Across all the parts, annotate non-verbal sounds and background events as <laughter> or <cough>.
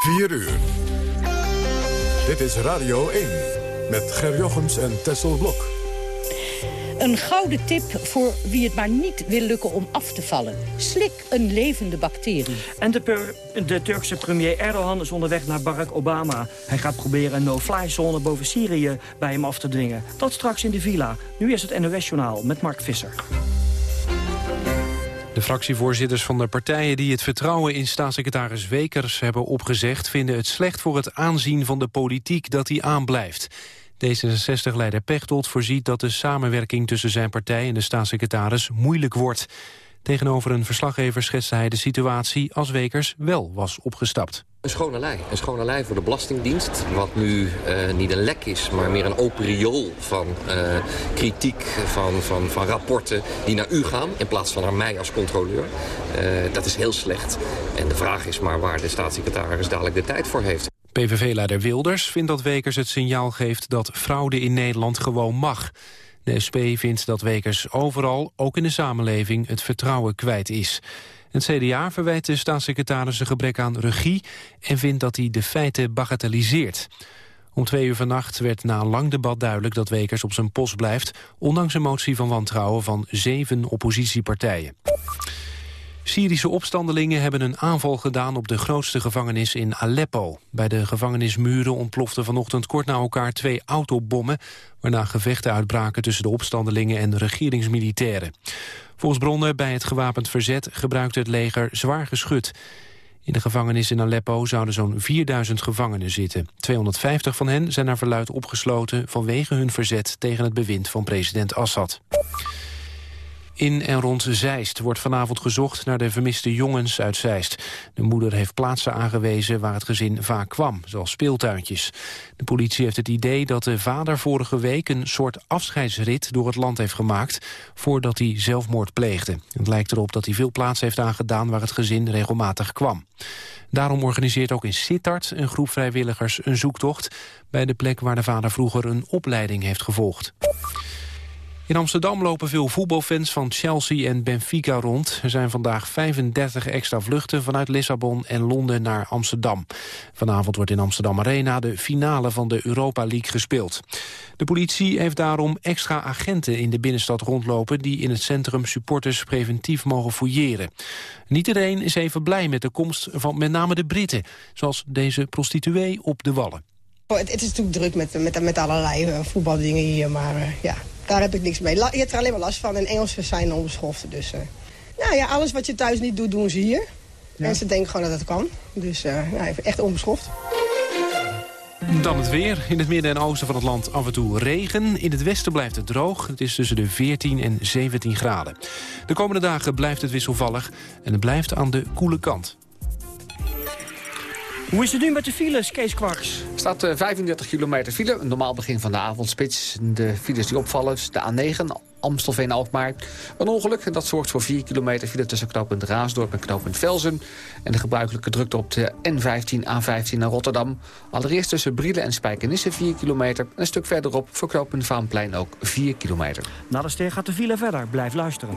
4 uur. Dit is Radio 1 met Ger Jochems en Tessel Blok. Een gouden tip voor wie het maar niet wil lukken om af te vallen. Slik een levende bacterie. En de, de Turkse premier Erdogan is onderweg naar Barack Obama. Hij gaat proberen een no-fly zone boven Syrië bij hem af te dwingen. Dat straks in de villa. Nu is het NOS-journaal met Mark Visser. De fractievoorzitters van de partijen die het vertrouwen in staatssecretaris Wekers hebben opgezegd... vinden het slecht voor het aanzien van de politiek dat hij aanblijft. D66-leider Pechtold voorziet dat de samenwerking tussen zijn partij en de staatssecretaris moeilijk wordt. Tegenover een verslaggever schetste hij de situatie als Wekers wel was opgestapt. Een schone lei. Een schone lei voor de Belastingdienst. Wat nu uh, niet een lek is, maar meer een open riool van uh, kritiek, van, van, van rapporten die naar u gaan... in plaats van naar mij als controleur. Uh, dat is heel slecht. En de vraag is maar waar de staatssecretaris dadelijk de tijd voor heeft. PVV-leider Wilders vindt dat Wekers het signaal geeft dat fraude in Nederland gewoon mag. De SP vindt dat Wekers overal, ook in de samenleving, het vertrouwen kwijt is. Het CDA verwijt de staatssecretaris een gebrek aan regie... en vindt dat hij de feiten bagatelliseert. Om twee uur vannacht werd na een lang debat duidelijk dat Wekers op zijn post blijft... ondanks een motie van wantrouwen van zeven oppositiepartijen. Syrische opstandelingen hebben een aanval gedaan op de grootste gevangenis in Aleppo. Bij de gevangenismuren ontploften vanochtend kort na elkaar twee autobommen... waarna gevechten uitbraken tussen de opstandelingen en regeringsmilitairen. Volgens bronnen bij het gewapend verzet gebruikte het leger zwaar geschut. In de gevangenis in Aleppo zouden zo'n 4000 gevangenen zitten. 250 van hen zijn naar verluid opgesloten vanwege hun verzet tegen het bewind van president Assad. In en rond Zeist wordt vanavond gezocht naar de vermiste jongens uit Zeist. De moeder heeft plaatsen aangewezen waar het gezin vaak kwam, zoals speeltuintjes. De politie heeft het idee dat de vader vorige week een soort afscheidsrit door het land heeft gemaakt, voordat hij zelfmoord pleegde. Het lijkt erop dat hij veel plaats heeft aangedaan waar het gezin regelmatig kwam. Daarom organiseert ook in Sittard een groep vrijwilligers een zoektocht... bij de plek waar de vader vroeger een opleiding heeft gevolgd. In Amsterdam lopen veel voetbalfans van Chelsea en Benfica rond. Er zijn vandaag 35 extra vluchten vanuit Lissabon en Londen naar Amsterdam. Vanavond wordt in Amsterdam Arena de finale van de Europa League gespeeld. De politie heeft daarom extra agenten in de binnenstad rondlopen... die in het centrum supporters preventief mogen fouilleren. Niet iedereen is even blij met de komst van met name de Britten... zoals deze prostituee op de Wallen. Het, is natuurlijk druk met, met, met allerlei uh, voetbaldingen hier, maar uh, ja, daar heb ik niks mee. je hebt er alleen maar last van en Engelsen zijn onbeschofte. Dus uh, nou ja, alles wat je thuis niet doet, doen ze hier. En ze denken gewoon dat het kan. Dus ja, echt onbeschoft. Dan het weer. In het midden en oosten van het land af en toe regen. In het westen blijft het droog. Het is tussen de 14 en 17 graden. De komende dagen blijft het wisselvallig en het blijft aan de koele kant. Hoe is het nu met de files, Kees Kwaks? Er staat 35 eh, kilometer file, een normaal begin van de avondspits. De files die opvallen is de A9, Amstelveen-Alkmaar. Een ongeluk en dat zorgt voor 4 kilometer file tussen knooppunt Raasdorp en knooppunt Velzen. En de gebruikelijke drukte op de N15, A15 naar Rotterdam. Allereerst tussen Brielen en Spijkenisse 4 kilometer. En een stuk verderop voor knooppunt Vaanplein ook 4 kilometer. Na de gaat de file verder. Blijf luisteren.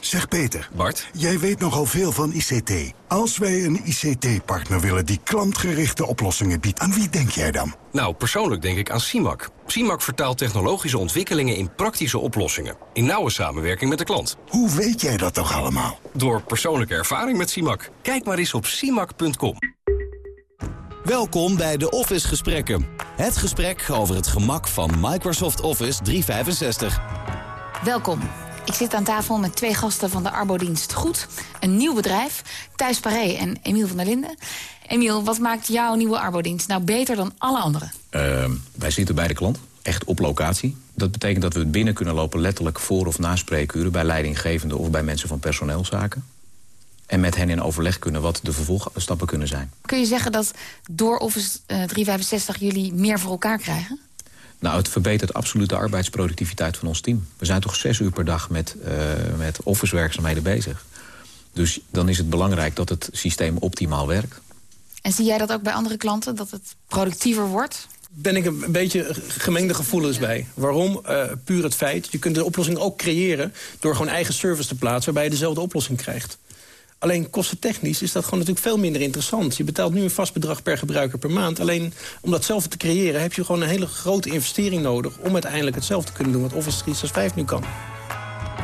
Zeg Peter. Bart. Jij weet nogal veel van ICT. Als wij een ICT-partner willen die klantgerichte oplossingen biedt, aan wie denk jij dan? Nou, persoonlijk denk ik aan CIMAC. CIMAC vertaalt technologische ontwikkelingen in praktische oplossingen. In nauwe samenwerking met de klant. Hoe weet jij dat toch allemaal? Door persoonlijke ervaring met CIMAC. Kijk maar eens op CIMAC.com. Welkom bij de Office Gesprekken. Het gesprek over het gemak van Microsoft Office 365. Welkom. Ik zit aan tafel met twee gasten van de Arbodienst Goed. Een nieuw bedrijf, Thijs Paré en Emiel van der Linden. Emiel, wat maakt jouw nieuwe Arbodienst nou beter dan alle anderen? Uh, wij zitten bij de klant, echt op locatie. Dat betekent dat we binnen kunnen lopen letterlijk voor of na spreekuren... bij leidinggevenden of bij mensen van personeelszaken. En met hen in overleg kunnen wat de vervolgstappen kunnen zijn. Kun je zeggen dat door Office 365 eh, jullie meer voor elkaar krijgen? Nou, het verbetert absoluut de arbeidsproductiviteit van ons team. We zijn toch zes uur per dag met, uh, met office-werkzaamheden bezig. Dus dan is het belangrijk dat het systeem optimaal werkt. En zie jij dat ook bij andere klanten, dat het productiever wordt? ben ik een beetje gemengde gevoelens bij. Waarom? Uh, puur het feit, je kunt de oplossing ook creëren... door gewoon eigen service te plaatsen waarbij je dezelfde oplossing krijgt. Alleen kostentechnisch is dat gewoon natuurlijk veel minder interessant. Je betaalt nu een vast bedrag per gebruiker per maand. Alleen om dat zelf te creëren heb je gewoon een hele grote investering nodig... om uiteindelijk hetzelfde te kunnen doen wat Office 365 nu kan.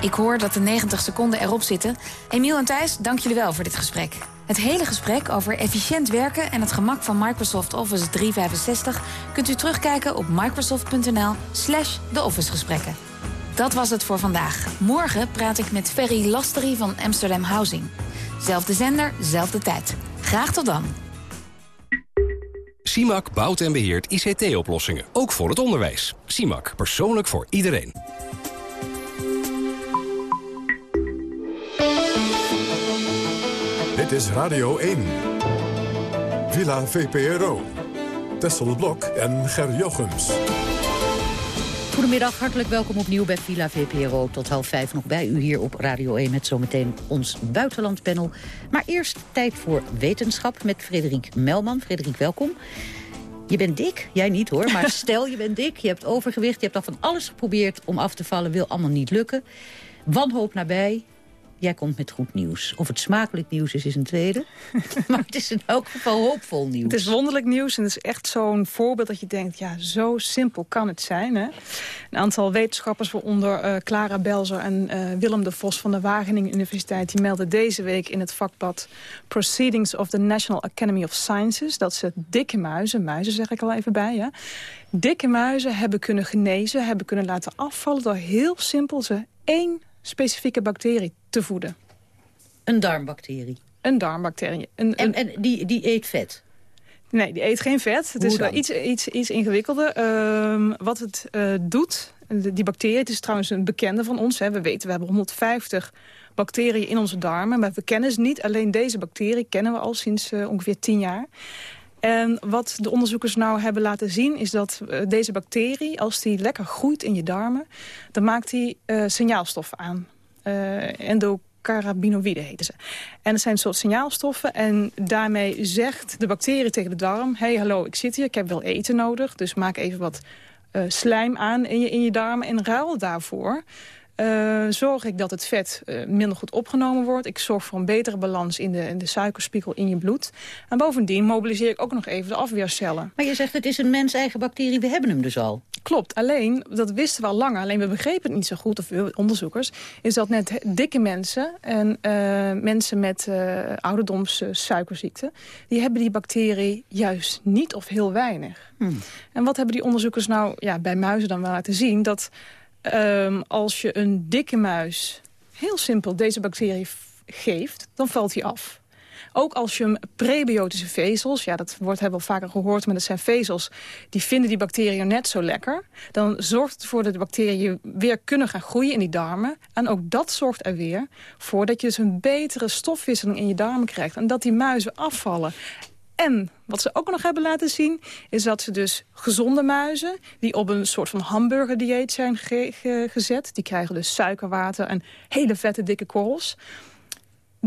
Ik hoor dat de 90 seconden erop zitten. Emiel en Thijs, dank jullie wel voor dit gesprek. Het hele gesprek over efficiënt werken en het gemak van Microsoft Office 365... kunt u terugkijken op microsoft.nl slash de Office-gesprekken. Dat was het voor vandaag. Morgen praat ik met Ferry Lastery van Amsterdam Housing. Zelfde zender, zelfde tijd. Graag tot dan. CIMAC bouwt en beheert ICT-oplossingen, ook voor het onderwijs. CIMAC, persoonlijk voor iedereen. Dit is Radio 1. Villa VPRO. Tessel Blok en Ger Jochems. Goedemiddag, hartelijk welkom opnieuw bij Villa VPRO. Tot half vijf nog bij u hier op Radio 1 met zometeen ons buitenlandpanel. Maar eerst tijd voor wetenschap met Frederik Melman. Frederik, welkom. Je bent dik, jij niet hoor, maar <laughs> stel je bent dik, je hebt overgewicht... je hebt al van alles geprobeerd om af te vallen, wil allemaal niet lukken. Wanhoop nabij, Jij komt met goed nieuws. Of het smakelijk nieuws is, is een tweede. <laughs> maar het is in elk geval hoopvol nieuws. Het is wonderlijk nieuws en het is echt zo'n voorbeeld dat je denkt... ja, zo simpel kan het zijn. Hè? Een aantal wetenschappers, waaronder uh, Clara Belzer en uh, Willem de Vos... van de Wageningen Universiteit, die melden deze week in het vakblad... Proceedings of the National Academy of Sciences... dat ze dikke muizen, muizen zeg ik al even bij, ja, dikke muizen hebben kunnen genezen... hebben kunnen laten afvallen door heel simpel ze één specifieke bacterie te voeden. Een darmbacterie? Een darmbacterie. Een, en, en die, die eet vet? Nee, die eet geen vet. Het is wel iets, iets, iets ingewikkelder. Uh, wat het uh, doet, die bacterie, het is trouwens een bekende van ons. Hè. We weten, we hebben 150 bacteriën in onze darmen. Maar we kennen ze niet. Alleen deze bacterie kennen we al sinds uh, ongeveer 10 jaar. En wat de onderzoekers nou hebben laten zien... is dat uh, deze bacterie, als die lekker groeit in je darmen... dan maakt die uh, signaalstoffen aan. Uh, endocarabinoïden heten ze. En dat zijn een soort signaalstoffen. En daarmee zegt de bacterie tegen de darm... hey, hallo, ik zit hier, ik heb wel eten nodig. Dus maak even wat slijm aan in je, in je darmen. En ruil daarvoor uh, zorg ik dat het vet uh, minder goed opgenomen wordt. Ik zorg voor een betere balans in de, in de suikerspiegel in je bloed. En bovendien mobiliseer ik ook nog even de afweercellen. Maar je zegt het is een mens-eigen bacterie, we hebben hem dus al. Klopt, alleen, dat wisten we al langer, alleen we begrepen het niet zo goed, of onderzoekers, is dat net dikke mensen en uh, mensen met ouderdomssuikerziekte, die hebben die bacterie juist niet of heel weinig. Hmm. En wat hebben die onderzoekers nou ja, bij muizen dan wel laten zien? Dat Um, als je een dikke muis heel simpel deze bacterie geeft, dan valt hij af. Ook als je hem prebiotische vezels, ja dat wordt, hebben we vaker gehoord, maar dat zijn vezels, die vinden die bacteriën net zo lekker. Dan zorgt het ervoor dat de bacteriën weer kunnen gaan groeien in die darmen. En ook dat zorgt er weer voor dat je dus een betere stofwisseling in je darmen krijgt. En dat die muizen afvallen. En wat ze ook nog hebben laten zien... is dat ze dus gezonde muizen... die op een soort van hamburgerdieet zijn gezet... die krijgen dus suikerwater en hele vette dikke korrels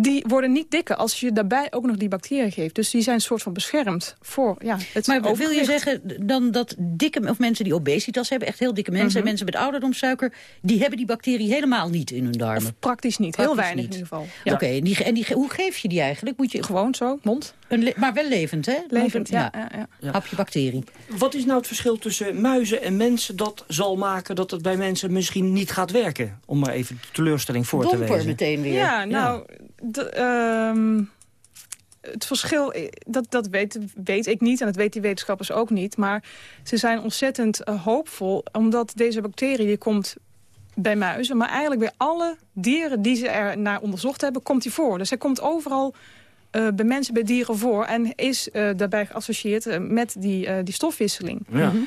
die worden niet dikker als je daarbij ook nog die bacteriën geeft. Dus die zijn een soort van beschermd voor ja, het Maar wil je zeggen dan dat dikke of mensen die obesitas hebben... echt heel dikke mensen, mm mensen met ouderdomssuiker... die hebben die bacterie helemaal niet in hun darmen? praktisch niet, heel weinig in ieder geval. Oké, en, die, en die, hoe geef je die eigenlijk? Moet je... Gewoon zo, mond. Een maar wel levend, hè? Levend, ja, ja, ja. Hapje bacterie. Wat is nou het verschil tussen muizen en mensen... dat zal maken dat het bij mensen misschien niet gaat werken? Om maar even de teleurstelling voor Domper te wezen. meteen weer. Ja, nou... Ehm, het verschil, eh, dat, dat weet, weet ik niet en dat weten die wetenschappers ook niet. Maar ze zijn ontzettend uh, hoopvol, omdat deze bacterie die komt bij muizen. Maar eigenlijk bij alle dieren die ze er naar onderzocht hebben, komt die voor. Dus hij komt overal bij mensen, bij dieren voor. En is daarbij geassocieerd met die, die stofwisseling. Ja. Mhm.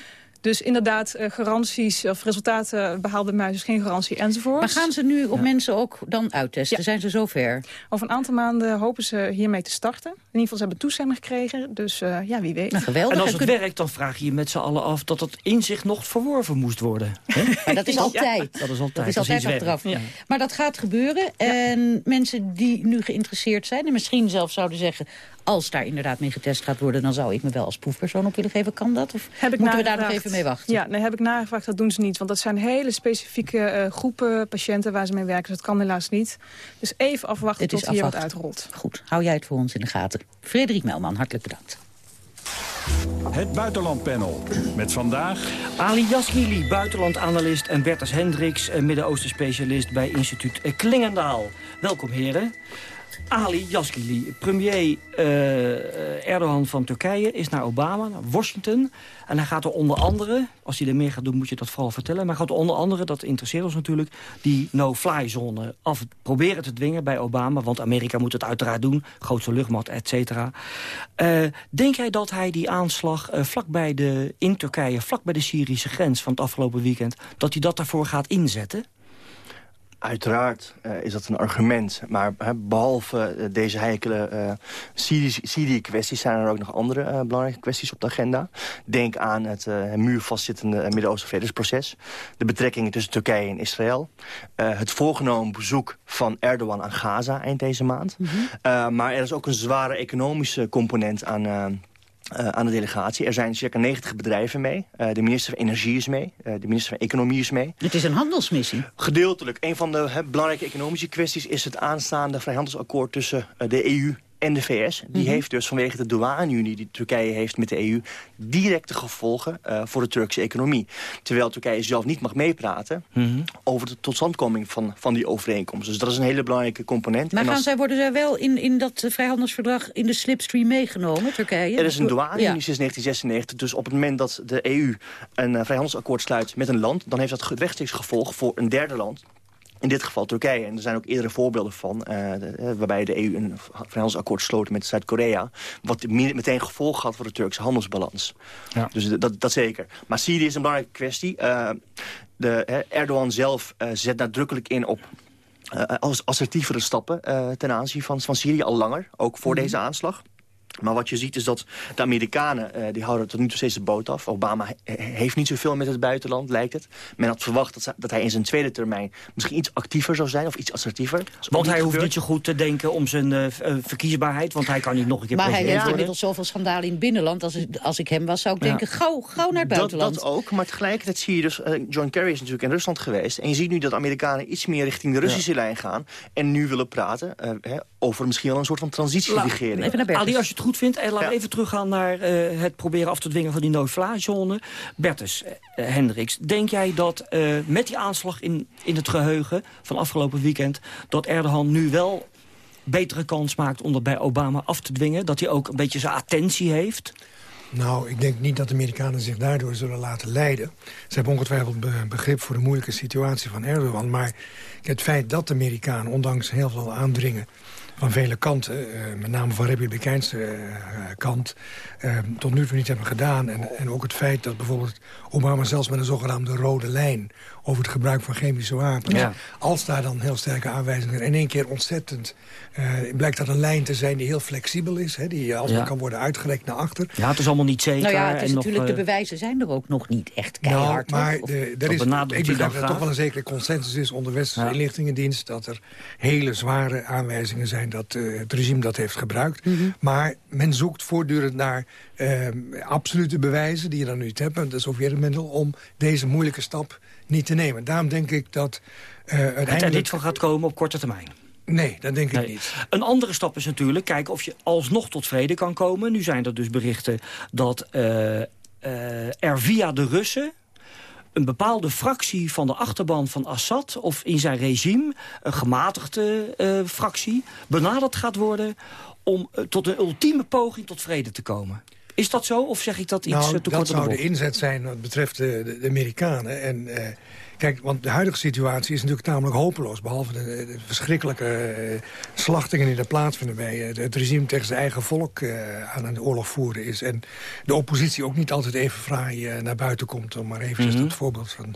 Dus inderdaad, uh, garanties of resultaten behaalde muis is geen garantie enzovoort. Maar gaan ze nu op mensen ook dan uittesten? Zijn ze zover? Over een aantal maanden hopen ze hiermee te starten. In ieder geval, ze hebben toestemming gekregen. Dus uh, ja, wie weet. Nou, geweldig. En als het werkt, dan vraag je je met z'n allen af... dat het inzicht nog verworven moest worden. <laughs> maar dat is altijd. dat is altijd. Dat is altijd achteraf. Maar dat gaat gebeuren. En mensen die nu geïnteresseerd zijn... en misschien zelfs zouden zeggen als daar inderdaad mee getest gaat worden... dan zou ik me wel als proefpersoon op willen geven. Kan dat? Of heb ik moeten we daar nog even mee wachten? Ja, nee, heb ik nagevraagd. Dat doen ze niet. Want dat zijn hele specifieke uh, groepen patiënten waar ze mee werken. Dus dat kan helaas niet. Dus even afwachten tot hier wat uitrolt. Goed, hou jij het voor ons in de gaten. Frederik Melman, hartelijk bedankt. Het Buitenlandpanel. Met vandaag... Ali Yasgili, buitenlandanalist en Bertus Hendricks... Eh, Midden-Oosten specialist bij instituut Klingendaal. Welkom heren. Ali Yaskili, premier uh, Erdogan van Turkije, is naar Obama, naar Washington. En hij gaat er onder andere, als hij er meer gaat doen, moet je dat vooral vertellen. Maar gaat er onder andere, dat interesseert ons natuurlijk, die no-fly zone af proberen te dwingen bij Obama. Want Amerika moet het uiteraard doen, grootste luchtmacht, et cetera. Uh, denk jij dat hij die aanslag uh, vlak bij de, in Turkije, vlak bij de Syrische grens van het afgelopen weekend, dat hij dat daarvoor gaat inzetten? Uiteraard uh, is dat een argument. Maar uh, behalve uh, deze heikele Syrië-kwesties... zijn er ook nog andere belangrijke kwesties op de agenda. Denk aan het muurvastzittende Midden-Oosten vredesproces. De betrekkingen tussen Turkije en Israël. het voorgenomen bezoek van Erdogan aan Gaza eind deze maand. Mm -hmm. maar er is ook een zware economische component aan uh, aan de delegatie. Er zijn circa 90 bedrijven mee. Uh, de minister van Energie is mee. Uh, de minister van Economie is mee. Het is een handelsmissie. Gedeeltelijk. Een van de he, belangrijke economische kwesties... is het aanstaande vrijhandelsakkoord tussen de EU en de VS. Die mhm. heeft dus vanwege de douane-unie die Turkije heeft met de EU... directe gevolgen uh, voor de Turkse economie. Terwijl Turkije zelf niet mag meepraten... Mm over de totstandkoming van, van die overeenkomst. Dus dat is een hele belangrijke component. Maar gaan zij, worden zij wel in, in dat vrijhandelsverdrag in de slipstream meegenomen, Turkije? Er is een douane-unie sinds 1996. Dus op het moment dat de EU een uh, vrijhandelsakkoord sluit met een land... dan heeft dat rechtstreeks gevolg voor een derde land in dit geval Turkije. En er zijn ook eerdere voorbeelden van. Uh, de, waarbij de EU een vrijhandelsakkoord sloot met Zuid-Korea. Wat meteen gevolg had voor de Turkse handelsbalans. Ja. Dus dat, dat zeker. Maar Syrië is een belangrijke kwestie. Uh, de, Erdogan zelf zet nadrukkelijk in op als assertievere stappen ten aanzien van, van Syrië al langer. Ook voor mhm. deze aanslag. Maar wat je ziet is dat de Amerikanen, uh, die houden tot nu toe steeds de boot af. Obama heeft niet zoveel met het buitenland, lijkt het. Men had verwacht dat, dat hij in zijn tweede termijn misschien iets actiever zou zijn of iets assertiever. Want hij hoeft niet zo goed te denken om zijn uh, verkiesbaarheid, want hij kan niet nog een keer Maar hij heeft inmiddels zoveel schandalen in het binnenland. Als, als ik hem was, zou ik denken, gauw, gauw naar het buitenland. Dat, dat ook, maar tegelijkertijd zie je dus... Uh, John Kerry is natuurlijk in Rusland geweest. En je ziet nu dat Amerikanen iets meer richting de Russische lijn gaan. En nu willen praten over misschien wel een soort van transitieregering. Ali, als je het goed vindt, en laten we even teruggaan naar uh, het proberen af te dwingen van die no-fly-zone. Bertus, uh, Hendricks, denk jij dat uh, met die aanslag in, in het geheugen van afgelopen weekend... dat Erdogan nu wel betere kans maakt om dat bij Obama af te dwingen? Dat hij ook een beetje zijn attentie heeft? Nou, ik denk niet dat de Amerikanen zich daardoor zullen laten leiden. Ze hebben ongetwijfeld begrip voor de moeilijke situatie van Erdogan. Maar het feit dat de Amerikanen, ondanks heel veel aandringen van vele kanten, uh, met name van republikeinse uh, kant, uh, tot nu toe niet hebben gedaan. En, en ook het feit dat bijvoorbeeld Obama zelfs met een zogenaamde rode lijn over het gebruik van chemische wapens. Ja. Als daar dan heel sterke aanwijzingen in één keer ontzettend... blijkt dat een lijn te zijn die heel flexibel is. Hè, die als ja. kan worden uitgerekt naar achter. Ja, het is allemaal niet zeker. Nou ja, het is natuurlijk, de bewijzen zijn er ook nog niet echt nou, keihard. Nou, maar de, er is, ik denk dat er toch wel een zekere consensus is onder westerse ja. inlichtingendienst... dat er hele zware aanwijzingen zijn dat het regime dat heeft gebruikt. Mm -hmm. Maar men zoekt voortdurend naar uh, absolute bewijzen... die je dan niet hebt, de Sovjet-middel... om deze moeilijke stap niet te nemen. Daarom denk ik dat uh, uiteindelijk... Het er niet van gaat komen op korte termijn. Nee, dat denk ik nee. niet. Een andere stap is natuurlijk kijken of je alsnog tot vrede kan komen. Nu zijn er dus berichten dat uh, er via de Russen een bepaalde fractie van de achterban van Assad... of in zijn regime, een gematigde uh, fractie... benaderd gaat worden om uh, tot een ultieme poging tot vrede te komen. Is dat zo, of zeg ik dat iets nou, te kort dat zou de inzet zijn wat betreft de, de, Amerikanen. En, kijk, want de huidige situatie is natuurlijk tamelijk hopeloos. Behalve de, de verschrikkelijke uh, slachtingen die er plaatsvinden... bij uh, het regime tegen zijn eigen volk aan een oorlog voeren is. En de oppositie ook niet altijd even fraai naar buiten komt. Om maar eventjes Mhm. dat voorbeeld van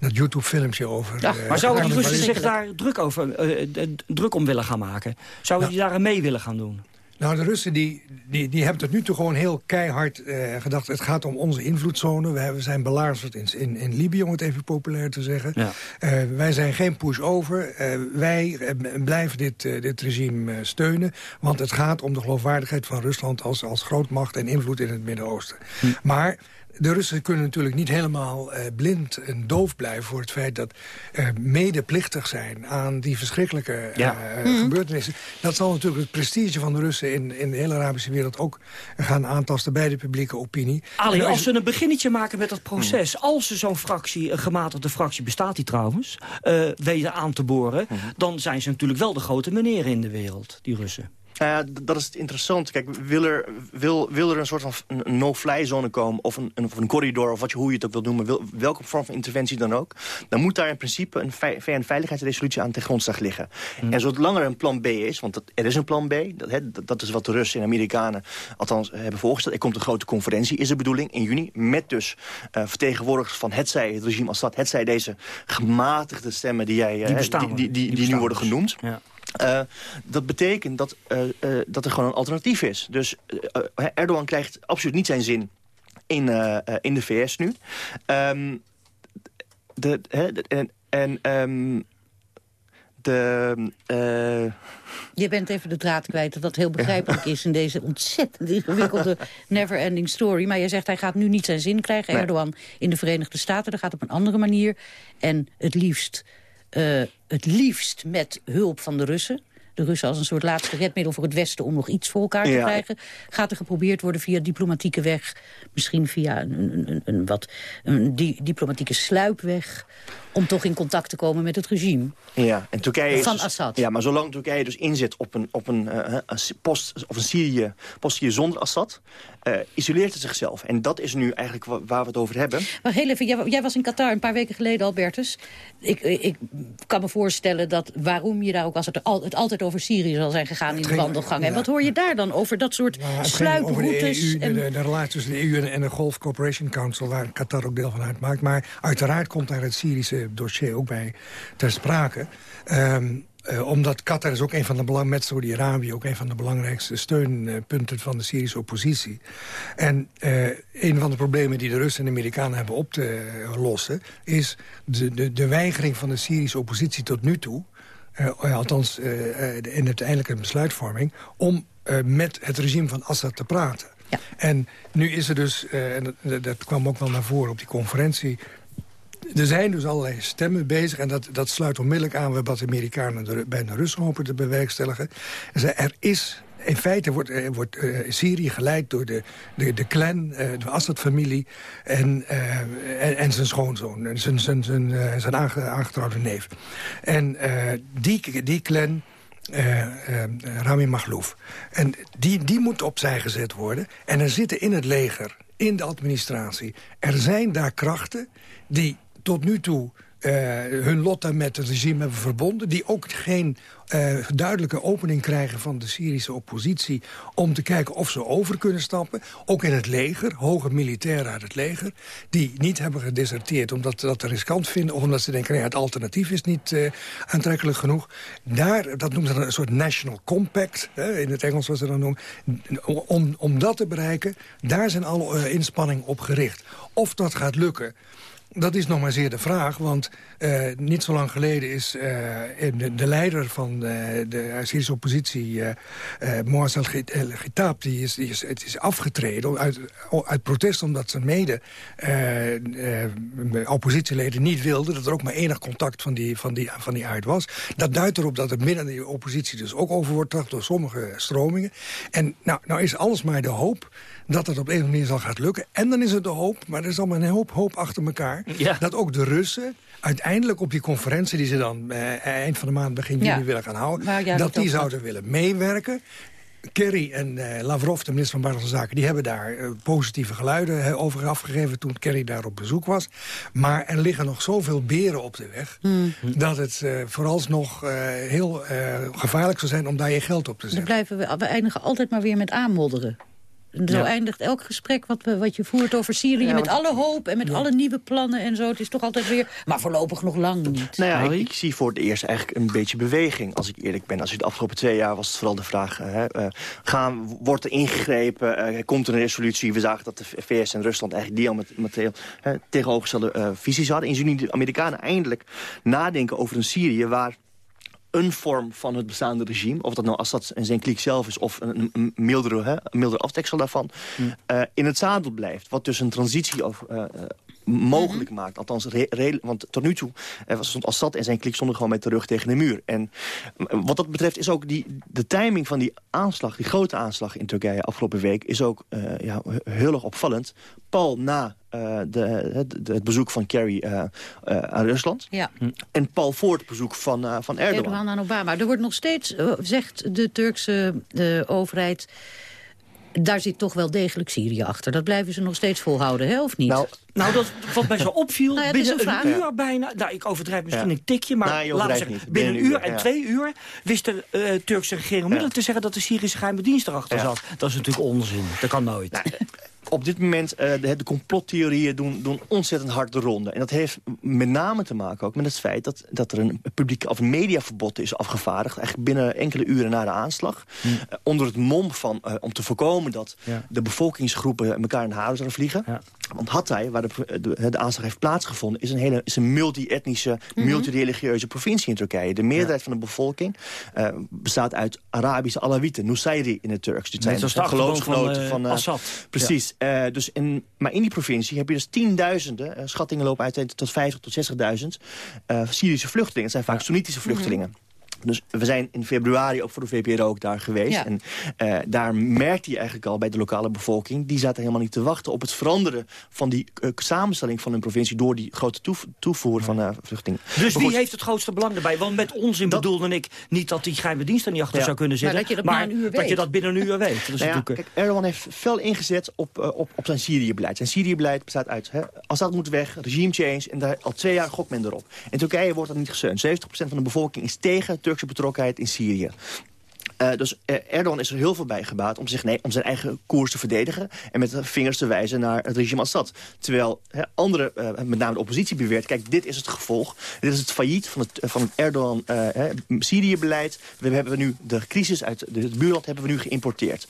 dat YouTube-filmpje over... Ja, maar zouden die Russen zich daar druk, over, eh, druk om willen gaan maken? Zouden die daar aan mee willen gaan doen? Nou, de Russen die, die, die hebben tot nu toe gewoon heel keihard uh, gedacht... het gaat om onze invloedszone. We, hebben, zijn belazerd in, in, in Libië, om het even populair te zeggen. Ja. Uh, wij zijn geen push-over. Uh, wij blijven dit, dit regime steunen. Want het gaat om de geloofwaardigheid van Rusland... als, als grootmacht en invloed in het Midden-Oosten. Hm. Maar de Russen kunnen natuurlijk niet helemaal uh, blind en doof blijven... voor het feit dat uh, medeplichtig zijn aan die verschrikkelijke uh, mm. gebeurtenissen. Dat zal natuurlijk het prestige van de Russen in, in de hele Arabische wereld... ook gaan aantasten bij de publieke opinie. Ali, als ze een beginnetje maken met dat proces... als ze zo'n fractie, een gematigde fractie, bestaat die trouwens... Uh, weten aan te boren... Mhm. dan zijn ze natuurlijk wel de grote meneren in de wereld, die Russen. Nou ja, dat is het interessante. Kijk, wil er, wil, wil er een soort van no-fly zone komen... Of een, een, of een corridor, of wat je, hoe je het ook wilt noemen... Wil, welke vorm van interventie dan ook... dan moet daar in principe een VN-veiligheidsresolutie aan ten grondslag liggen. Mm. En zolang er een plan B is, want dat, er is een plan B... Dat, dat, dat is wat de Russen en Amerikanen althans hebben voorgesteld. Er komt een grote conferentie, is de bedoeling, in juni... met dus uh, vertegenwoordigers van hetzij het regime Assad... hetzij deze gematigde stemmen die, jij, uh, die, bestaan, die, die, die, die die nu worden genoemd... Ja. Uh, dat betekent dat, uh, uh, dat er gewoon een alternatief is. Dus Erdogan krijgt absoluut niet zijn zin in, in de VS nu. Um, de, he, de, en en um, de... Je bent even de draad kwijt, wat heel begrijpelijk is... in deze ontzettend ingewikkelde <laughs> never-ending story. Maar je zegt, hij gaat nu niet zijn zin krijgen. Nee. Erdogan in de Verenigde Staten, dat gaat op een andere manier. En het liefst... Uh, het liefst met hulp van de Russen. De Russen als een soort laatste redmiddel voor het Westen... om nog iets voor elkaar te Ja. krijgen. Gaat er geprobeerd worden via diplomatieke weg. Misschien via een, een, een, een wat, een di diplomatieke sluipweg... om toch in contact te komen met het regime. Ja, en Turkije Van dus- Assad. Ja, maar zolang Turkije dus inzet op een, op een, uh, een post, of een Syrië, post Syrië zonder Assad, uh, isoleert het zichzelf. En dat is nu eigenlijk wa waar we het over hebben. Maar heel even, jij, jij, was in Qatar een paar weken geleden, Albertus. Ik, ik kan me voorstellen dat waarom je daar ook was... het, al, het altijd over Syrië zal zijn gegaan in de wandelgangen. En wat hoor je daar dan over dat soort de, sluiproutes? EU, de, en- de, de relatie tussen de EU en, en de Gulf Cooperation Council... waar Qatar ook deel van uitmaakt. Maar uiteraard komt daar het Syrische dossier ook bij ter sprake. Ehm, eh, omdat Qatar is ook een van de belang met Saudi-Arabië... ook een van de belangrijkste steunpunten van de Syrische oppositie. En eh, een van de problemen die de Russen en de Amerikanen hebben op te lossen... is de, de, de weigering van de Syrische oppositie tot nu toe... eh, althans eh, eh, in uiteindelijke besluitvorming... om met het regime van Assad te praten. En nu is er dus, en dat, dat kwam ook wel naar voren op die conferentie... Er zijn dus allerlei stemmen bezig en dat, dat sluit onmiddellijk aan... bij wat de Amerikanen de, bij de Russen hopen te bewerkstelligen. Er Er is... In feite wordt, eh, wordt eh, Syrië geleid door de, de, de clan, eh, de Assad-familie... En, en, en zijn schoonzoon, en zijn, zijn, zijn, zijn aange- aangetrouwde neef. En die, die clan eh, Rami Maghlouf. En die, die moet opzij gezet worden. En er zitten in het leger, in de administratie... er zijn daar krachten die tot nu toe eh, hun lot met het regime hebben verbonden... die ook geen eh, duidelijke opening krijgen van de Syrische oppositie... om te kijken of ze over kunnen stappen. Ook in het leger, hoge militairen uit het leger... die niet hebben gedeserteerd omdat ze dat riskant vinden... of omdat ze denken, nee, het alternatief is niet eh, aantrekkelijk genoeg. Daar, dat noemen ze een soort national compact, hè, in het Engels wat ze dan noemen. Om, om dat te bereiken, daar zijn alle inspanningen op gericht. Of dat gaat lukken... Dat is nog maar zeer de vraag, want eh, niet zo lang geleden is eh, de, de leider van eh, de Syrische oppositie, uh, Moaz al-Ghitab, die is, die is, het is afgetreden uit, uit protest omdat zijn mede oppositieleden niet wilden dat er ook maar enig contact van die, van, die, van die uit was. Dat duidt erop dat er binnen die oppositie dus ook over wordt gedacht door sommige stromingen. En nou, nou is alles maar de hoop dat het op een of andere manier zal gaan lukken. En dan is het de hoop, maar er is allemaal een hoop hoop achter elkaar... Ja. dat ook de Russen uiteindelijk op die conferentie... die ze dan eh, eind van de maand, begin juli Ja. willen gaan houden... Dat die zouden willen meewerken. Kerry en Lavrov, de minister van Buitenlandse Zaken... die hebben daar positieve geluiden over afgegeven toen Kerry daar op bezoek was. Maar er liggen nog zoveel beren op de weg... Hmm. dat het vooralsnog heel gevaarlijk zou zijn om daar je geld op te zetten. Dan blijven we, we eindigen altijd maar weer met aanmodderen. Zo eindigt elk gesprek wat, we, wat je voert over Syrië... met alle hoop en met alle nieuwe plannen en zo. Het is toch altijd weer... Maar voorlopig nog lang niet. Nou ja, ik, zie voor het eerst eigenlijk een beetje beweging, als ik eerlijk ben. Als je de afgelopen twee jaar was het vooral de vraag... Eh, hè, uh, gaan, wordt er ingegrepen? Uh, komt er een resolutie? We zagen dat de VS en Rusland eigenlijk die al met, met tegenovergestelde visies hadden. En nu de Amerikanen eindelijk nadenken over een Syrië... waar een vorm van het bestaande regime... of dat nou Assad en zijn kliek zelf is... of een, een mildere, hè, een mildere afteksel daarvan... Hmm. Uh, in het zadel blijft. Wat dus een transitie uh, mogelijk mhm. maakt. Althans, want tot nu toe uh, stond Assad en zijn klik stonden gewoon met de rug tegen de muur. En wat dat betreft is ook die, de timing van die aanslag... die grote aanslag in Turkije afgelopen week... is ook ja, heel erg opvallend. Pal na uh, de, het, het, bezoek van Kerry uh, uh, aan Rusland. Ja. En Paul voor het bezoek van, van Erdogan. Erdogan aan Obama. Er wordt nog steeds, zegt de Turkse de overheid... daar zit toch wel degelijk Syrië achter. Dat blijven ze nog steeds volhouden, hè, of niet? Nou, nou dat, wat mij zo opviel, nou binnen een, uur bijna... Nou, ik overdrijf misschien een tikje, maar nou, laten we zeggen... binnen een uur en twee uur wist de uh, Turkse regering onmiddellijk te zeggen... dat de Syrische geheime dienst erachter zat. Dat is natuurlijk onzin. Dat kan nooit. Op dit moment, uh, de, de complottheorieën doen, doen ontzettend hard de ronde. En dat heeft met name te maken ook met het feit... dat, dat er een publiek of een mediaverbod is afgevaardigd... eigenlijk binnen enkele uren na de aanslag. Hm. Uh, onder het mom van, uh, om te voorkomen dat de bevolkingsgroepen... elkaar in de haren zouden vliegen. Ja. Want Hatay, waar de, de, de, aanslag heeft plaatsgevonden... is een, hele, is een multi-etnische, mm -hmm. multireligieuze provincie in Turkije. De meerderheid van de bevolking bestaat uit Arabische Alawieten. Nusayri in het Turks. Dit zijn de geloofsgenoten van, van Assad. Precies. Dus in, maar in die provincie heb je dus tienduizenden... Schattingen lopen uit tot 50 tot 60.000 uh, Syrische vluchtelingen. Dat zijn vaak Soenitische vluchtelingen. Mm dus we zijn in februari ook voor de VPRO ook daar geweest. En uh, daar merkte je eigenlijk al bij de lokale bevolking... die zaten helemaal niet te wachten op het veranderen van die uh, samenstelling van hun provincie... door die grote toef toevoer van uh, vluchtelingen. Dus wie heeft het grootste belang erbij? Want met onzin dat... bedoelde ik niet dat die geheime dienst er niet achter ja. zou kunnen zitten. Maar dat je dat, maar een uur dat, je dat binnen een uur weet. Dus nou kijk, Erdogan heeft fel ingezet op, op, op zijn Syrië-beleid. Zijn Syrië-beleid bestaat uit... Hè, Assad moet weg, regime change... en daar al twee jaar gokt men erop. In Turkije wordt dat niet gesteund. 70% van de bevolking is tegen Betrokkenheid in Syrië. Uh, dus uh, Erdogan is er heel veel bij gebaat om, zich, nee, om zijn eigen koers te verdedigen... en met de vingers te wijzen naar het regime Assad. Terwijl uh, andere, met name de oppositie, beweert... kijk, dit is het gevolg, dit is het failliet van het, van het Erdogan-Syrië-beleid. we hebben nu de crisis uit het buurland hebben we nu geïmporteerd.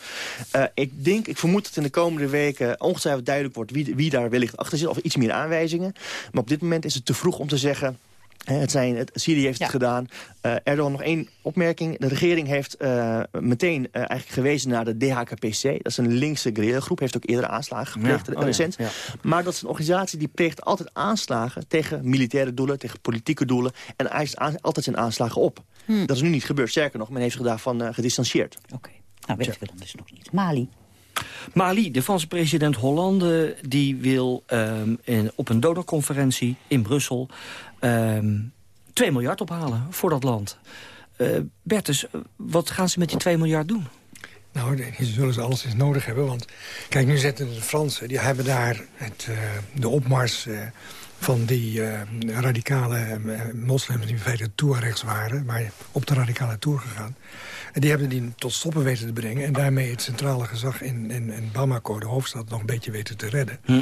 ik denk, ik vermoed dat in de komende weken ongetwijfeld duidelijk wordt... wie, wie daar wellicht achter zit, of iets meer aanwijzingen. Maar op dit moment is het te vroeg om te zeggen... Het zijn, het, Syrië heeft het gedaan. Uh, Erdogan nog één opmerking. De regering heeft uh, meteen uh, eigenlijk gewezen naar de DHKPC. Dat is een linkse guerrillagroep. Heeft ook eerder aanslagen gepleegd ja. oh, recent. Ja. Maar dat is een organisatie die pleegt altijd aanslagen... tegen militaire doelen, tegen politieke doelen. En eist altijd zijn aanslagen op. Hmm. Dat is nu niet gebeurd. Sterker nog, men heeft zich daarvan gedistanceerd. Oké, okay. nou weten we dan dus nog niet. Mali. Mali, de Franse president Hollande, die wil in, op een donorconferentie in Brussel... Um, ehm, 2 miljard ophalen voor dat land. Uh, Bertus, wat gaan ze met die 2 miljard doen? Nou, die zullen ze alles eens nodig hebben. Want kijk, nu zetten de Fransen, die hebben daar het, uh, de opmars... Uh, van die radicale moslims die in feite waren... maar op de radicale tour gegaan. En die hebben die tot stoppen weten te brengen... en daarmee het centrale gezag in, in, in Bamako, de hoofdstad, nog een beetje weten te redden. Hm.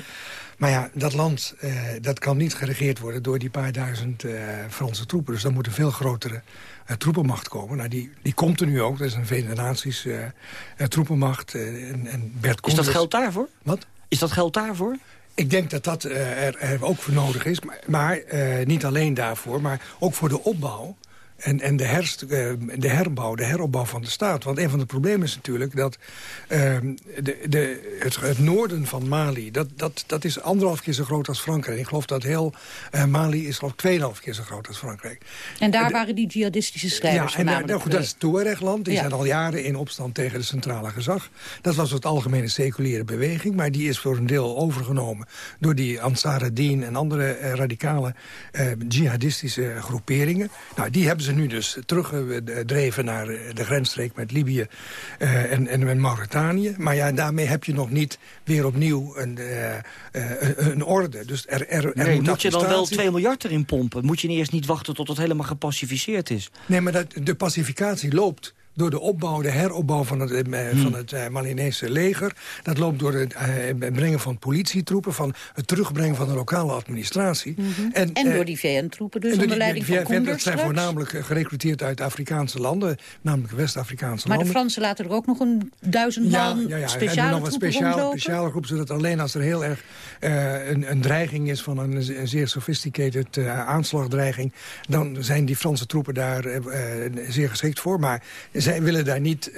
Maar ja, dat land eh, dat kan niet geregeerd worden door die paar duizend eh, Franse troepen. Dus dan moet een veel grotere uh, troepenmacht komen. Nou, die, die komt er nu ook. Dat is een Verenigde uh, troepenmacht. en, en Bert is dat geld daarvoor? Wat? Is dat geld daarvoor? Ik denk dat dat er, er, ook voor nodig is. Maar, maar niet alleen daarvoor, maar ook voor de opbouw en, en de, herst, eh, de herbouw, de heropbouw van de staat. Want een van de problemen is natuurlijk dat uh, de, de, het, het, noorden van Mali... Dat, dat, dat is anderhalf keer zo groot als Frankrijk. Ik geloof dat heel uh, Mali is geloof tweeënhalf keer zo groot als Frankrijk. En daar waren die jihadistische strijders Ja, en daar, nou, dat is Touaregland. Die zijn al jaren in opstand tegen de centrale gezag. Dat was het algemene seculiere beweging. Maar die is voor een deel overgenomen door die Ansar Din en andere uh, radicale jihadistische groeperingen. Nou, die hebben ze ze nu dus teruggedreven naar de grensstreek met Libië en, en met Mauritanië. Maar ja, daarmee heb je nog niet weer opnieuw een, een orde. Dus er, er, er nee, moet, moet je dan wel 2 miljard erin pompen? Moet je eerst niet wachten tot het helemaal gepacificeerd is? Nee, maar dat, de pacificatie loopt door de opbouw, de heropbouw van het, eh, hmm. van het uh, Malinese leger. Dat loopt door het uh, brengen van politietroepen... van het terugbrengen van de lokale administratie. Mhm. en, en, door die VN-troepen dus onder leiding van Koenders Dat zijn voornamelijk gerecruiteerd uit Afrikaanse landen. Namelijk West-Afrikaanse landen. Maar de Fransen laten er ook nog een duizend man ja, ja, ja. speciale nog een speciaal, speciale groep. Zodat alleen als er heel erg een, een, dreiging is... van een, een zeer sophisticated aanslagdreiging... dan zijn die Franse troepen daar zeer geschikt voor. Maar zij willen daar niet uh,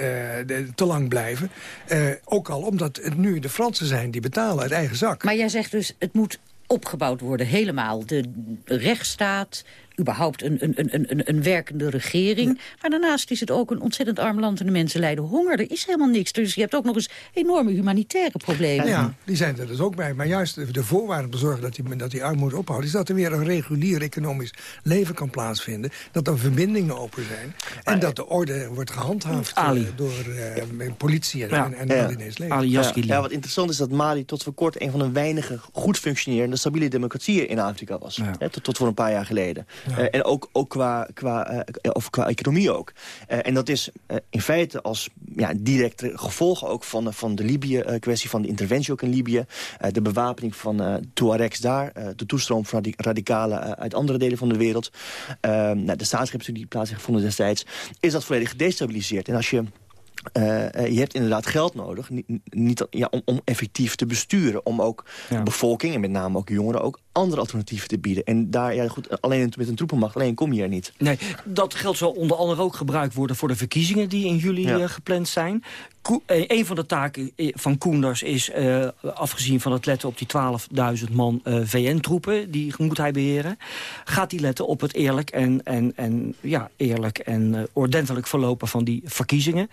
te lang blijven. Uh, ook al omdat het nu de Fransen zijn die betalen uit eigen zak. Maar jij zegt dus, het moet opgebouwd worden, helemaal. De rechtsstaat, überhaupt een, een, een, een, werkende regering. Maar daarnaast is het ook een ontzettend arm land en de mensen lijden honger. Er is helemaal niks. Dus je hebt ook nog eens enorme humanitaire problemen. Ja, die zijn er dus ook bij. Maar juist de voorwaarden bezorgen dat die, dat die armoede ophoudt... is dat er weer een regulier economisch leven kan plaatsvinden. Dat er verbindingen open zijn. En dat de orde wordt gehandhaafd uh, door uh, politie en, ja. en, en ja. leven. Ali ja. ja, wat interessant is dat Mali tot voor kort... een van de weinige goed functionerende stabiele democratieën in Afrika was. Tot voor een paar jaar geleden. Eh, en ook, ook qua, qua, uh, of qua economie ook. Uh, en dat is in feite als ja, directe gevolg ook van, van de Libië-kwestie... van de interventie ook in Libië. de bewapening van Tuaregs daar. de toestroom van radicalen uit andere delen van de wereld. nou, de staatsgreep die plaats heeft gevonden destijds... is dat volledig gedestabiliseerd. En als je uh, je hebt inderdaad geld nodig niet, niet ja, om, om, effectief te besturen. Om ook de bevolking, en met name ook jongeren... ook andere alternatieven te bieden. En daar, ja, goed, alleen met een troepenmacht, alleen kom je er niet. Nee, dat geld zal onder andere ook gebruikt worden... voor de verkiezingen die in juli ja. gepland zijn. Ko een van de taken van Koenders is, afgezien van het letten op die 12.000 man VN-troepen... die moet hij beheren, gaat hij letten op het eerlijk en, en, en, ja, eerlijk en ordentelijk verlopen van die verkiezingen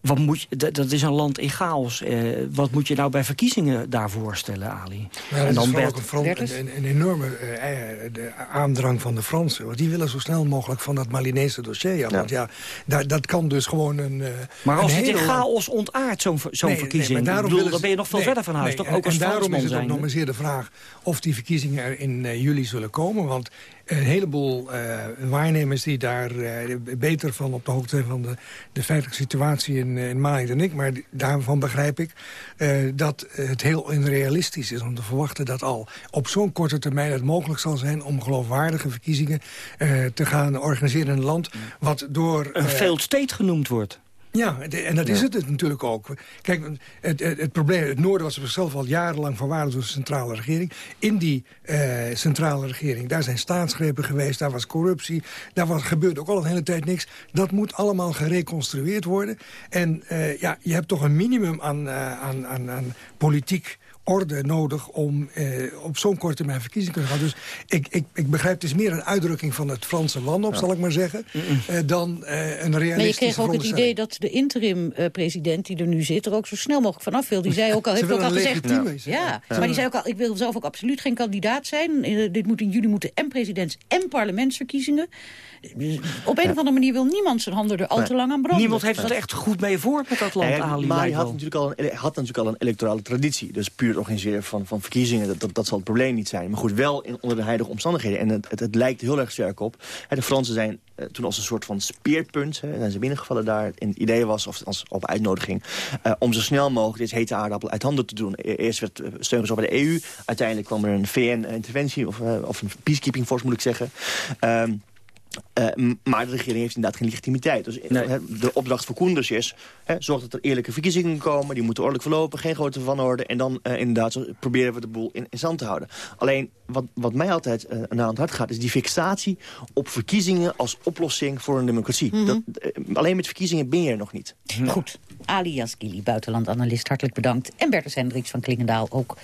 wat moet je, dat is een land in chaos. Eh, wat moet je nou bij verkiezingen daar voorstellen, Ali? Ja, en dan is ook een, een, een, enorme uh, de aandrang van de Fransen. Want die willen zo snel mogelijk van dat Malinese dossier af. Ja. Want ja, daar, dat kan dus gewoon een uh, Maar als het in chaos ontaart, zo'n zo'n nee, verkiezing... Nee, daarom bedoel, dan ben je nog veel verder van huis, toch? Ook en, en daarom is het ook nog maar zeer de vraag... of die verkiezingen er in juli zullen komen. Want een heleboel uh, waarnemers die daar uh, beter van op de hoogte zijn... van de, de feitelijke situatie in, in Mali dan ik. Maar daarvan begrijp ik uh, dat het heel onrealistisch is om te verwachten... dat al op zo'n korte termijn het mogelijk zal zijn... om geloofwaardige verkiezingen te gaan organiseren in een land... wat door... Een failed state genoemd wordt. Ja, en dat is het natuurlijk ook. Kijk, het, het, het, probleem, het noorden was op zichzelf al jarenlang verwaardigd door de centrale regering. In die uh, centrale regering, daar zijn staatsgrepen geweest, daar was corruptie, daar was, gebeurde ook al een hele tijd niks. Dat moet allemaal gereconstrueerd worden. En uh, ja, je hebt toch een minimum aan, uh, aan, aan, aan politiek orde nodig om eh, op zo'n korte termijn verkiezingen te gaan. Dus ik, ik, ik begrijp, het is meer een uitdrukking van het Franse wanhoop, ja. zal ik maar zeggen, eh, dan eh, een realistische Maar je kreeg ook het idee dat de interim-president die er nu zit, er ook zo snel mogelijk vanaf wil. Die zei ook al, <laughs> heeft ook al gezegd, ja. ja. maar die zei ook al, ik wil zelf ook absoluut geen kandidaat zijn. Uh, dit moet in juli moeten en presidents- en parlementsverkiezingen. Op een of andere manier wil niemand zijn handen er al te lang aan branden. Niemand heeft het echt goed mee voor met dat land, Ali. Maar hij had natuurlijk, al een, had natuurlijk al een electorale traditie. Dus puur het organiseren van, van verkiezingen, dat, dat, dat, zal het probleem niet zijn. Maar goed, wel in, onder de huidige omstandigheden. En het, het, het lijkt heel erg sterk op. de Fransen zijn uh, toen als een soort van speerpunt, hè, zijn ze binnengevallen daar. En het idee was, of als, op uitnodiging, uh, om zo snel mogelijk dit hete aardappel uit handen te doen. E eerst werd uh, steun gezocht bij de EU. Uiteindelijk kwam er een VN-interventie, of, of een peacekeeping force moet ik zeggen. Um, uh, maar de regering heeft inderdaad geen legitimiteit. Dus nee. de opdracht voor Koenders is... Hè, zorg dat er eerlijke verkiezingen komen. Die moeten ordelijk verlopen, geen grote wanorde. En dan uh, inderdaad proberen we de boel in, in stand te houden. Alleen, wat, wat mij altijd uh, naar het hart gaat... is die fixatie op verkiezingen als oplossing voor een democratie. Mm -hmm. dat, alleen met verkiezingen ben je er nog niet. Goed. Ali Yaskili, buitenlandanalist, hartelijk bedankt. En Bertus Hendricks van Klingendaal ook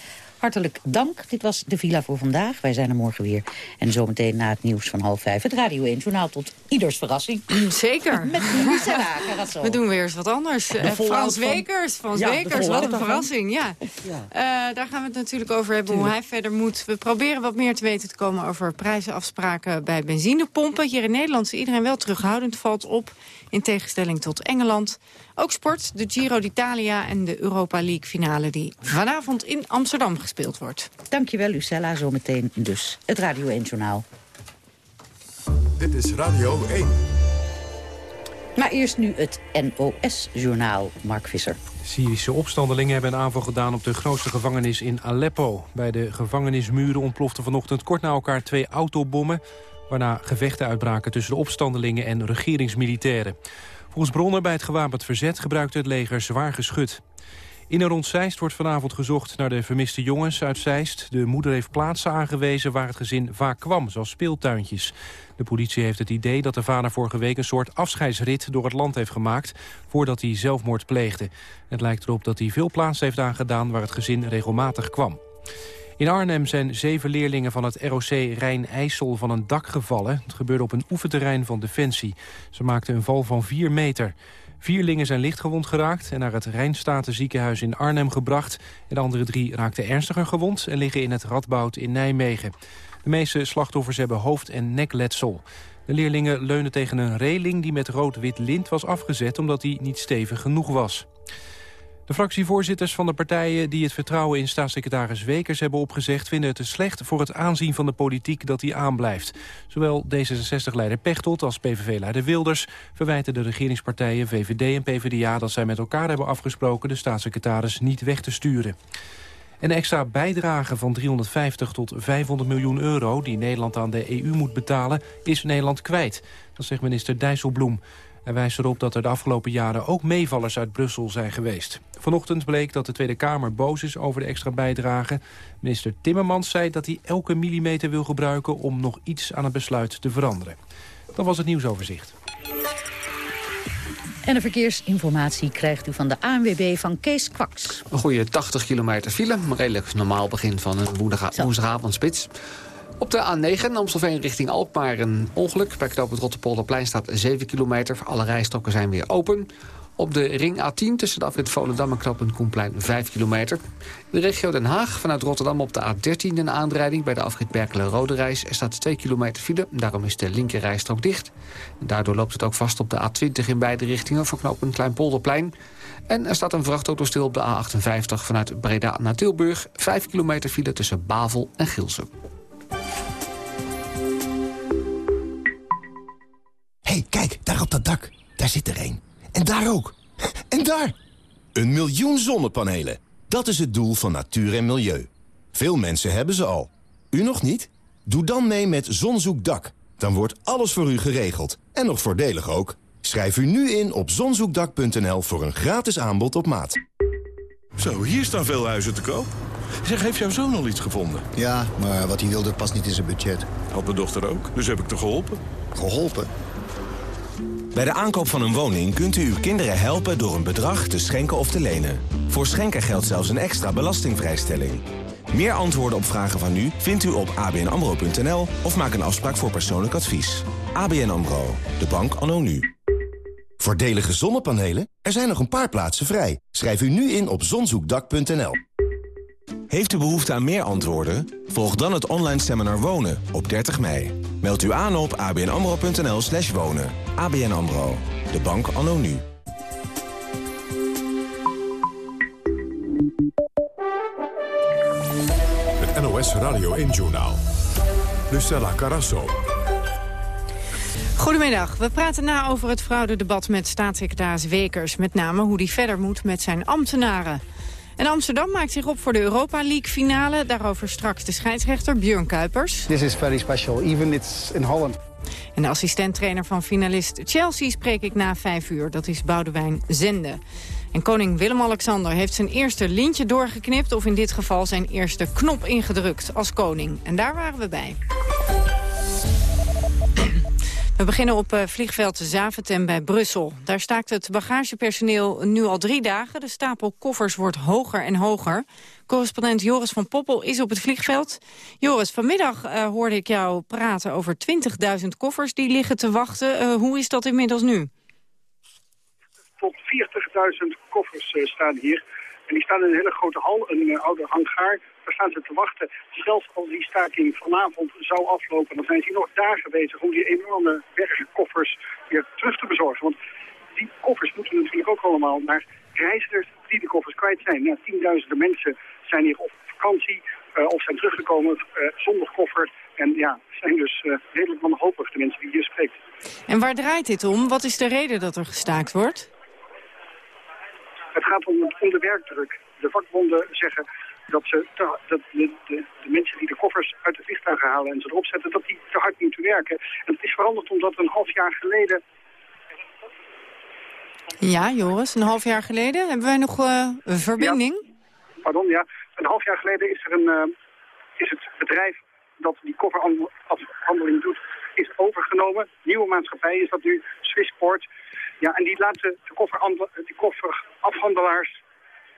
hartelijk dank. Dit was de Villa voor vandaag. Wij zijn er morgen weer. En zometeen na het nieuws van half vijf het Radio 1 Journaal tot ieders verrassing. <clears throat> Zeker. Met Lucella Carrasso. We doen weer eens wat anders. De Eh, Frans van- Wekers. Frans Ja, Wekers, wat een daarvan. verrassing. Ja. Eh, daar gaan we het natuurlijk over hebben, hoe hij verder moet. We proberen wat meer te weten te komen over prijzenafspraken bij benzinepompen. Hier in Nederland is iedereen wel terughoudend, valt op. In tegenstelling tot Engeland. Ook sport, de Giro d'Italia en de Europa League finale... die vanavond in Amsterdam gespeeld wordt. Dankjewel Lucella, zometeen dus het Radio 1 Journaal. Dit is Radio 1. Maar eerst nu het NOS-journaal, Mark Visser. Syrische opstandelingen hebben een aanval gedaan op de grootste gevangenis in Aleppo. Bij de gevangenismuren ontploften vanochtend kort na elkaar twee autobommen... waarna gevechten uitbraken tussen de opstandelingen en regeringsmilitairen. Volgens bronnen bij het gewapend verzet gebruikte het leger zwaar geschut. In en rond Zeist wordt vanavond gezocht naar de vermiste jongens uit Zeist. De moeder heeft plaatsen aangewezen waar het gezin vaak kwam, zoals speeltuintjes. De politie heeft het idee dat de vader vorige week een soort afscheidsrit door het land heeft gemaakt... voordat hij zelfmoord pleegde. Het lijkt erop dat hij veel plaatsen heeft aangedaan waar het gezin regelmatig kwam. In Arnhem zijn zeven leerlingen van het ROC Rijn-IJssel van een dak gevallen. Het gebeurde op een oefenterrein van Defensie. Ze maakten een val van 4 meter. Vierlingen zijn lichtgewond geraakt en naar het Rijnstaten ziekenhuis in Arnhem gebracht. En de andere drie raakten ernstiger gewond en liggen in het Radboud in Nijmegen. De meeste slachtoffers hebben hoofd- en nekletsel. De leerlingen leunen tegen een reling die met rood-wit lint was afgezet... omdat die niet stevig genoeg was. De fractievoorzitters van de partijen die het vertrouwen in staatssecretaris Wekers hebben opgezegd... vinden het te slecht voor het aanzien van de politiek dat hij aanblijft. Zowel D66-leider Pechtold als PVV-leider Wilders verwijten de regeringspartijen VVD en PvdA... dat zij met elkaar hebben afgesproken de staatssecretaris niet weg te sturen. Een extra bijdrage van 350 tot 500 miljoen euro... die Nederland aan de EU moet betalen, is Nederland kwijt. Dat zegt minister Dijsselbloem. Hij wijst erop dat er de afgelopen jaren ook meevallers uit Brussel zijn geweest. Vanochtend bleek dat de Tweede Kamer boos is over de extra bijdrage. Minister Timmermans zei dat hij elke millimeter wil gebruiken... om nog iets aan het besluit te veranderen. Dat was het nieuwsoverzicht. En de verkeersinformatie krijgt u van de ANWB van Kees Kwaks. Een goede 80 kilometer file. Een redelijk normaal begin van een woensdaga- woensdagavondspits. Op de A9 Amstelveen richting Alkmaar een ongeluk. Bij knooppunt Rotterpolderplein staat 7 kilometer. Alle rijstroken zijn weer open. Op de ring A10 tussen de afrit Volendam en knooppunt Koenplein 5 kilometer. In de regio Den Haag vanuit Rotterdam op de A13 een aanrijding. Bij de afrit Berkelen-Rode Reis er staat 2 kilometer file. Daarom is de linker rijstrook dicht. Daardoor loopt het ook vast op de A20 in beide richtingen... voor knooppunt Kleinpolderplein. En er staat een vrachtauto stil op de A58 vanuit Breda naar Tilburg. 5 kilometer file tussen Bavel en Gilsen. Hé, hey, kijk, daar op dat dak. Daar zit er een. En daar ook. En daar! Een miljoen zonnepanelen. Dat is het doel van natuur en milieu. Veel mensen hebben ze al. U nog niet? Doe dan mee met Zonzoekdak. Dan wordt alles voor u geregeld. En nog voordelig ook. Schrijf u nu in op zonzoekdak.nl voor een gratis aanbod op maat. Zo, hier staan veel huizen te koop. Zeg, heeft jouw zoon al iets gevonden? Ja, maar wat hij wilde past niet in zijn budget. Had mijn dochter ook, dus heb ik te geholpen. Geholpen? Bij de aankoop van een woning kunt u uw kinderen helpen door een bedrag te schenken of te lenen. Voor schenken geldt zelfs een extra belastingvrijstelling. Meer antwoorden op vragen van u vindt u op abnamro.nl of maak een afspraak voor persoonlijk advies. ABN AMRO, de bank anno nu. Voordelige zonnepanelen? Er zijn nog een paar plaatsen vrij. Schrijf u nu in op zonzoekdak.nl. Heeft u behoefte aan meer antwoorden? Volg dan het online seminar Wonen op 30 mei. Meld u aan op abnamro.nl slash wonen. ABN AMRO, de bank anno nu. Het NOS Radio 1-journaal. Lucella Carasso. Goedemiddag. We praten na over het fraudedebat met staatssecretaris Wekers. Met name hoe die verder moet met zijn ambtenaren. En Amsterdam maakt zich op voor de Europa League finale. Daarover straks de scheidsrechter Björn Kuipers. This is very special, even it's in Holland. En de assistenttrainer van finalist Chelsea spreek ik na vijf uur. Dat is Boudewijn Zende. En koning Willem-Alexander heeft zijn eerste lintje doorgeknipt... of in dit geval zijn eerste knop ingedrukt als koning. En daar waren we bij. We beginnen op uh, vliegveld Zaventem bij Brussel. Daar staakt het bagagepersoneel nu al drie dagen. De stapel koffers wordt hoger en hoger. Correspondent Joris van Poppel is op het vliegveld. Joris, vanmiddag uh, hoorde ik jou praten over 20.000 koffers die liggen te wachten. Uh, hoe is dat inmiddels nu? Tot 40.000 koffers staan hier. En die staan in een hele grote hal, een oude hangaar. Daar staan ze te wachten. Zelfs als die staking vanavond zou aflopen, dan zijn ze nog dagen bezig om die enorme bergen koffers weer terug te bezorgen. Want die koffers moeten natuurlijk ook allemaal naar reizigers die de koffers kwijt zijn. Nou, tienduizenden mensen zijn hier op vakantie uh, of zijn teruggekomen uh, zonder koffer. En ja, zijn dus uh, redelijk wanhopig, de mensen die hier spreekt. En waar draait dit om? Wat is de reden dat er gestaakt wordt? Het gaat om, om de werkdruk. De vakbonden zeggen dat, ze te, dat de, de, de, mensen die de koffers uit de vliegtuigen halen en ze erop zetten, dat die te hard moeten werken. En het is veranderd omdat een half jaar geleden... Ja, Joris, een half jaar geleden hebben wij nog uh, een verbinding. Ja. Pardon, ja. Een half jaar geleden is, er een, uh, is het bedrijf dat die kofferafhandeling doet, is overgenomen. Nieuwe maatschappij is dat nu, Swissport. Ja, en die laten de, koffer, de kofferafhandelaars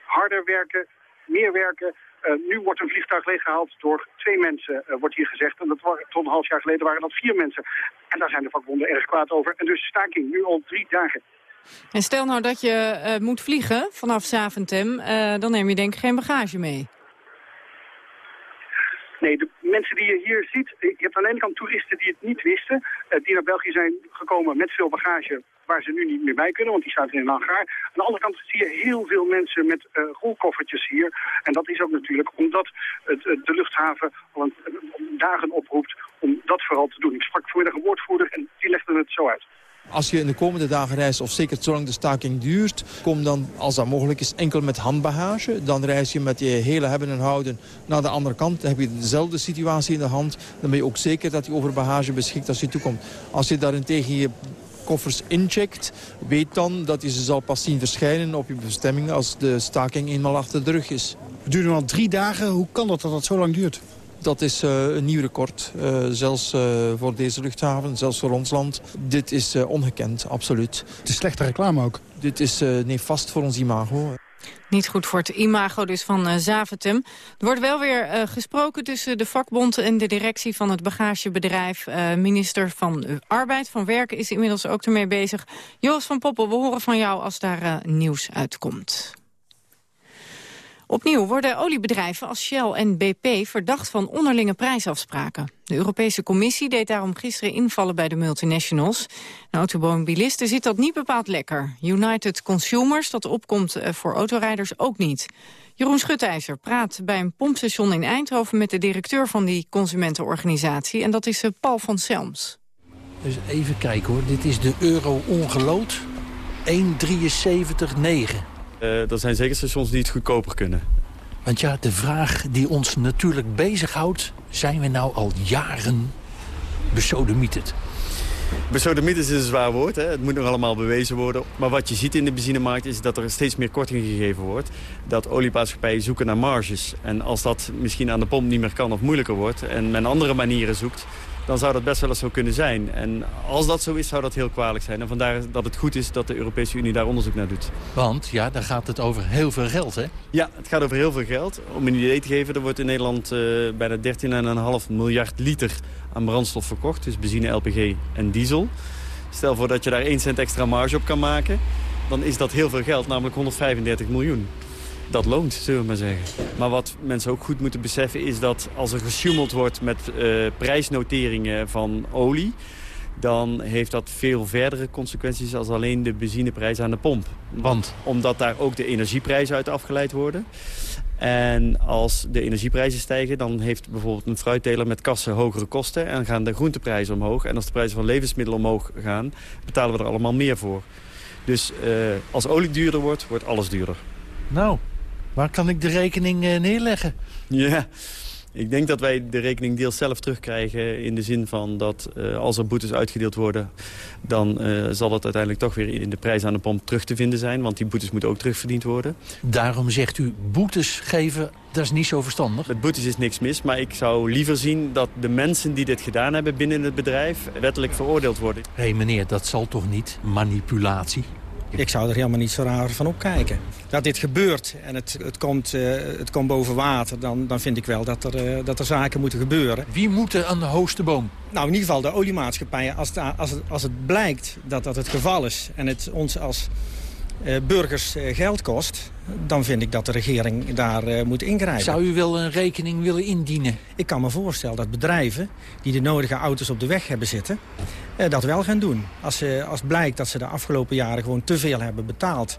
harder werken, meer werken. Uh, nu wordt een vliegtuig leeggehaald door twee mensen, uh, wordt hier gezegd. En dat waren, tot een half jaar geleden waren dat vier mensen. En daar zijn de vakbonden erg kwaad over. En dus staking nu al drie dagen. En stel nou dat je uh, moet vliegen vanaf Zaventem, dan neem je denk ik geen bagage mee. Nee, de mensen die je hier ziet, je hebt aan de ene kant toeristen die het niet wisten, die naar België zijn gekomen met veel bagage, waar ze nu niet meer bij kunnen, want die staat in een hangaar. Aan de andere kant zie je heel veel mensen met uh, rolkoffertjes hier. En dat is ook natuurlijk omdat het, de luchthaven al een, een, dagen oproept om dat vooral te doen. Ik sprak vanmiddag een woordvoerder en die legde het zo uit. Als je in de komende dagen reist, of zeker zolang de staking duurt... kom dan, als dat mogelijk is, enkel met handbagage. Dan reis je met je hele hebben en houden naar de andere kant. Dan heb je dezelfde situatie in de hand. Dan ben je ook zeker dat je over bagage beschikt als je toekomt. Als je daarentegen je koffers incheckt, weet dan dat je ze zal pas zien verschijnen op je bestemming als de staking eenmaal achter de rug is. Het duurt nu al drie dagen. Hoe kan dat dat dat zo lang duurt? Dat is uh, een nieuw record, uh, zelfs uh, voor deze luchthaven, zelfs voor ons land. Dit is ongekend, absoluut. Het is slechte reclame ook. Dit is nefast voor ons imago. Niet goed voor het imago dus van uh, Zaventem. Er wordt wel weer uh, gesproken tussen de vakbond en de directie van het bagagebedrijf. Uh, minister van Arbeid, van Werken is inmiddels ook ermee bezig. Joris van Poppel, we horen van jou als daar nieuws uitkomt. Opnieuw worden oliebedrijven als Shell en BP verdacht van onderlinge prijsafspraken. De Europese Commissie deed daarom gisteren invallen bij de multinationals. De automobilisten zit dat niet bepaald lekker. United Consumers, dat opkomt voor autorijders, ook niet. Jeroen Schutijzer praat bij een pompstation in Eindhoven... met de directeur van die consumentenorganisatie. En dat is Paul van Selms. Dus even kijken hoor, dit is de euro ongelood. 1,73,9. Uh, er zijn zeker stations die het goedkoper kunnen. Want ja, de vraag die ons natuurlijk bezighoudt... zijn we nou al jaren besodemieterd? Besodemieterd is een zwaar woord. Hè? Het moet nog allemaal bewezen worden. Maar wat je ziet in de benzinemarkt is dat er steeds meer korting gegeven wordt. Dat oliemaatschappijen zoeken naar marges. En als dat misschien aan de pomp niet meer kan of moeilijker wordt... en men andere manieren zoekt dan zou dat best wel eens zo kunnen zijn. En als dat zo is, zou dat heel kwalijk zijn. En vandaar dat het goed is dat de Europese Unie daar onderzoek naar doet. Want, ja, daar gaat het over heel veel geld, hè? Ja, het gaat over heel veel geld. Om een idee te geven, er wordt in Nederland uh, bijna 13,5 miljard liter aan brandstof verkocht. Dus benzine, LPG en diesel. Stel voor dat je daar 1 cent extra marge op kan maken. Dan is dat heel veel geld, namelijk 135 miljoen dat loont, zullen we maar zeggen. Maar wat mensen ook goed moeten beseffen is dat als er gesjoemeld wordt met uh, prijsnoteringen van olie dan heeft dat veel verdere consequenties als alleen de benzineprijs aan de pomp. Want? Omdat daar ook de energieprijzen uit afgeleid worden. En als de energieprijzen stijgen, dan heeft bijvoorbeeld een fruitteler met kassen hogere kosten. En gaan de groenteprijzen omhoog. En als de prijzen van levensmiddelen omhoog gaan, betalen we er allemaal meer voor. Dus uh, als olie duurder wordt, wordt alles duurder. Nou, Waar kan ik de rekening uh, neerleggen? Ja, Ik denk dat wij de rekening deels zelf terugkrijgen in de zin van dat uh, als er boetes uitgedeeld worden... dan uh, zal dat uiteindelijk toch weer in de prijs aan de pomp terug te vinden zijn. Want die boetes moeten ook terugverdiend worden. Daarom zegt u boetes geven, dat is niet zo verstandig? Met boetes is niks mis, maar ik zou liever zien dat de mensen die dit gedaan hebben binnen het bedrijf... wettelijk veroordeeld worden. Hé hey meneer, dat zal toch niet manipulatie? Ik zou er helemaal niet zo raar van opkijken. Dat dit gebeurt en het, het, komt, uh, het komt boven water... Dan, dan vind ik wel dat er, uh, dat er zaken moeten gebeuren. Wie moet er aan de hoogste boom? Nou, in ieder geval de oliemaatschappijen. Als, het, als, het, als het blijkt dat dat het geval is... en het ons als burgers geld kost dan vind ik dat de regering daar uh, moet ingrijpen. Zou u wel een rekening willen indienen? Ik kan me voorstellen dat bedrijven die de nodige auto's op de weg hebben zitten... Dat wel gaan doen. Als, uh, als blijkt dat ze de afgelopen jaren gewoon te veel hebben betaald...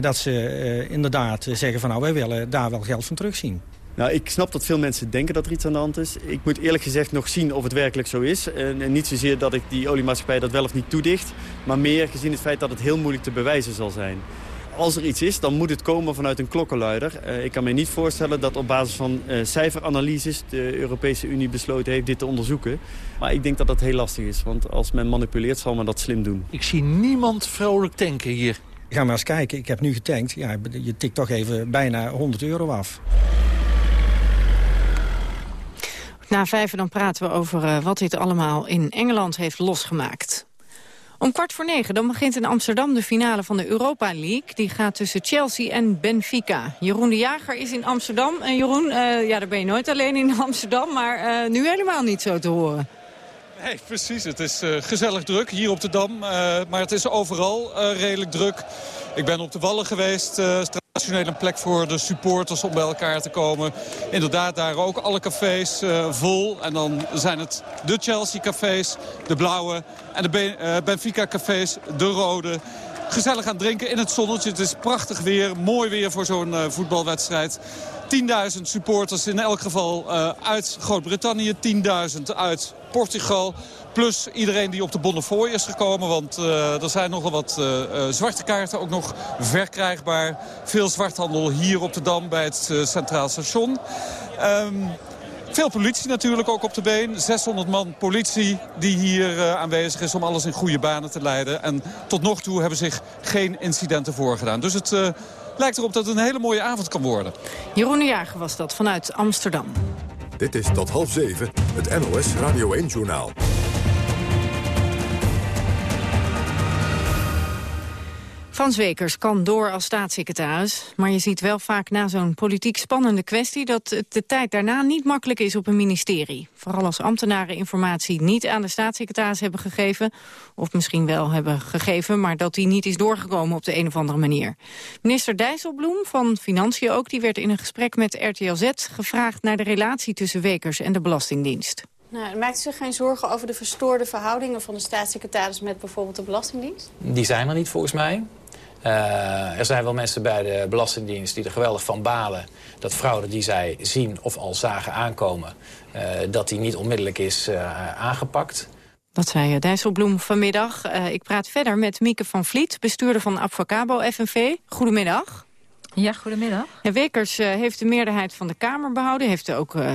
dat ze inderdaad zeggen van nou wij willen daar wel geld van terugzien. Nou, ik snap dat veel mensen denken dat er iets aan de hand is. Ik moet eerlijk gezegd nog zien of het werkelijk zo is. En, en niet zozeer dat ik die oliemaatschappij dat wel of niet toedicht... maar meer gezien het feit dat het heel moeilijk te bewijzen zal zijn als er iets is, dan moet het komen vanuit een klokkenluider. Uh, ik kan me niet voorstellen dat op basis van uh, cijferanalyses... de Europese Unie besloten heeft dit te onderzoeken. Maar ik denk dat dat heel lastig is, want als men manipuleert zal men dat slim doen. Ik zie niemand vrolijk tanken hier. Ga maar eens kijken, ik heb nu getankt. Ja, je tikt toch even bijna 100 euro af. Na vijf dan praten we over uh, wat dit allemaal in Engeland heeft losgemaakt. Om kwart voor negen dan begint in Amsterdam de finale van de Europa League. Die gaat tussen Chelsea en Benfica. Jeroen de Jager is in Amsterdam. En Jeroen, uh, ja, daar ben je nooit alleen in <laughs> Amsterdam, maar uh, nu helemaal niet zo te horen. Nee, precies. Het is gezellig druk hier op de Dam. maar het is overal redelijk druk. Ik ben op de Wallen geweest traditioneel een plek voor de supporters om bij elkaar te komen. Inderdaad, daar ook alle cafés uh, vol. En dan zijn het de Chelsea-cafés, de blauwe en de uh, Benfica-cafés, de rode. Gezellig aan drinken in het zonnetje. Het is prachtig weer, mooi weer voor zo'n uh, voetbalwedstrijd. 10.000 supporters in elk geval uit Groot-Brittannië, 10.000 uit Portugal. Plus iedereen die op de Bonnefoy is gekomen. Want uh, er zijn nogal wat uh, uh, zwarte kaarten ook nog verkrijgbaar. Veel zwarthandel hier op de Dam bij het Centraal Station. Um, veel politie natuurlijk ook op de been. 600 man politie die hier aanwezig is om alles in goede banen te leiden. En tot nog toe hebben zich geen incidenten voorgedaan. Dus het lijkt erop dat het een hele mooie avond kan worden. Jeroen de Jager was dat vanuit Amsterdam. Dit is tot half zeven het NOS Radio 1-journaal. Frans Wekers kan door als staatssecretaris. Maar je ziet wel vaak na zo'n politiek spannende kwestie... dat het de tijd daarna niet makkelijk is op een ministerie. Vooral als ambtenaren informatie niet aan de staatssecretaris hebben gegeven... of misschien wel hebben gegeven, maar dat die niet is doorgekomen op de een of andere manier. Minister Dijsselbloem van Financiën ook... die werd in een gesprek met RTL Z gevraagd naar de relatie tussen Wekers en de Belastingdienst. Nou, maakt u zich geen zorgen over de verstoorde verhoudingen van de staatssecretaris met bijvoorbeeld de Belastingdienst? Die zijn er niet volgens mij. Uh, er zijn wel mensen bij de Belastingdienst die er geweldig van balen... dat fraude die zij zien of al zagen aankomen... Uh, dat die niet onmiddellijk is uh, aangepakt. Dat zei Dijsselbloem vanmiddag. ik praat verder met Mieke van Vliet, bestuurder van Avocabo FNV. Goedemiddag. Ja, goedemiddag. Ja, Wekers uh, heeft de meerderheid van de Kamer behouden. Heeft ook uh,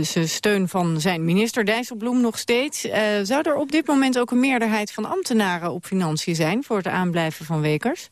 zijn steun van zijn minister Dijsselbloem nog steeds. Uh, zou er op dit moment ook een meerderheid van ambtenaren op financiën zijn... voor het aanblijven van Wekers?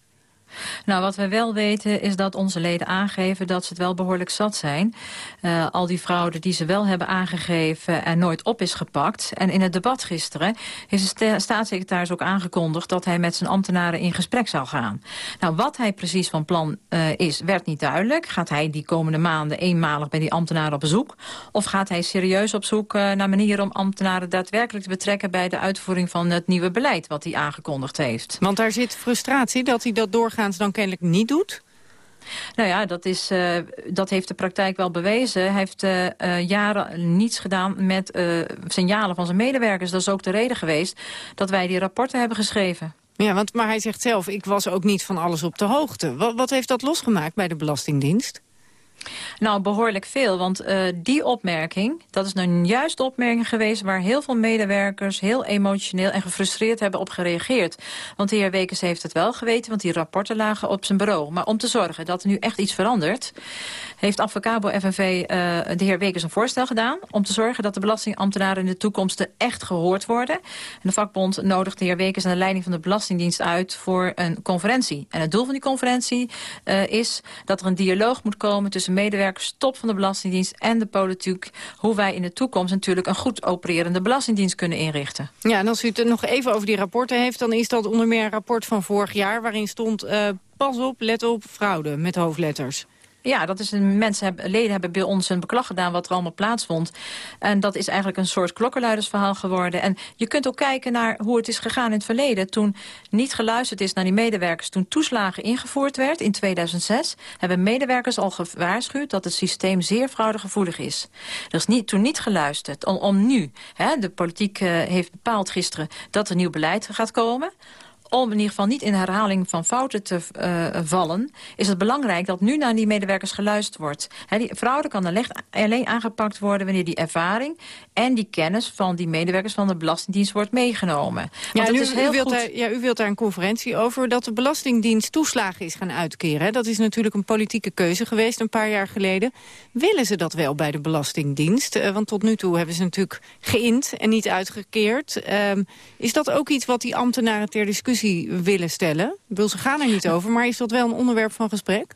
Nou, wat wij wel weten is dat onze leden aangeven dat ze het wel behoorlijk zat zijn. Uh, al die fraude die ze wel hebben aangegeven en nooit op is gepakt. En in het debat gisteren is de staatssecretaris ook aangekondigd dat hij met zijn ambtenaren in gesprek zou gaan. Nou, wat hij precies van plan uh, is, werd niet duidelijk. Gaat hij die komende maanden eenmalig bij die ambtenaren op bezoek? Of gaat hij serieus op zoek uh, naar manieren om ambtenaren daadwerkelijk te betrekken bij de uitvoering van het nieuwe beleid wat hij aangekondigd heeft? Want daar zit frustratie dat hij dat doorgaat dan kennelijk niet doet? Nou ja, dat, is, uh, dat heeft de praktijk wel bewezen. Hij heeft uh, uh, jaren niets gedaan met signalen van zijn medewerkers. Dat is ook de reden geweest dat wij die rapporten hebben geschreven. Ja, want, maar hij zegt zelf, ik was ook niet van alles op de hoogte. Wat, wat heeft dat losgemaakt bij de Belastingdienst? Nou, behoorlijk veel, want uh, die opmerking... dat is nou juist de opmerking geweest... waar heel veel medewerkers heel emotioneel en gefrustreerd hebben op gereageerd. Want de heer Wekers heeft het wel geweten... want die rapporten lagen op zijn bureau. Maar om te zorgen dat er nu echt iets verandert... heeft Advocabo FNV uh, de heer Wekers een voorstel gedaan... om te zorgen dat de belastingambtenaren in de toekomst echt gehoord worden. En de vakbond nodigt de heer Wekers aan de leiding van de Belastingdienst uit... voor een conferentie. En het doel van die conferentie uh, is dat er een dialoog moet komen... tussen medewerkers, top van de Belastingdienst en de politiek... hoe wij in de toekomst natuurlijk een goed opererende Belastingdienst kunnen inrichten. Ja, en als u het nog even over die rapporten heeft... dan is dat onder meer een rapport van vorig jaar... waarin stond, uh, pas op, let op, fraude met hoofdletters. Ja, dat is een, mensen hebben, leden hebben bij ons een beklag gedaan wat er allemaal plaatsvond. En dat is eigenlijk een soort klokkenluidersverhaal geworden. En je kunt ook kijken naar hoe het is gegaan in het verleden. Toen niet geluisterd is naar die medewerkers, toen toeslagen ingevoerd werd in 2006... hebben medewerkers al gewaarschuwd dat het systeem zeer fraudegevoelig is. Er is niet, toen niet geluisterd om, om nu. Hè, de politiek uh, heeft bepaald gisteren dat er nieuw beleid gaat komen om in ieder geval niet in herhaling van fouten te uh, vallen... is het belangrijk dat nu naar die medewerkers geluisterd wordt. He, die fraude kan alleen aangepakt worden wanneer die ervaring... en die kennis van die medewerkers van de Belastingdienst wordt meegenomen. Ja, u, is heel u, wilt goed... daar, ja, u wilt daar een conferentie over dat de Belastingdienst toeslagen is gaan uitkeren. Dat is natuurlijk een politieke keuze geweest een paar jaar geleden. Willen ze dat wel bij de Belastingdienst? Uh, want tot nu toe hebben ze natuurlijk geïnd en niet uitgekeerd. Uh, is dat ook iets wat die ambtenaren ter discussie willen stellen? Wil ze gaan er niet over, maar is dat wel een onderwerp van gesprek?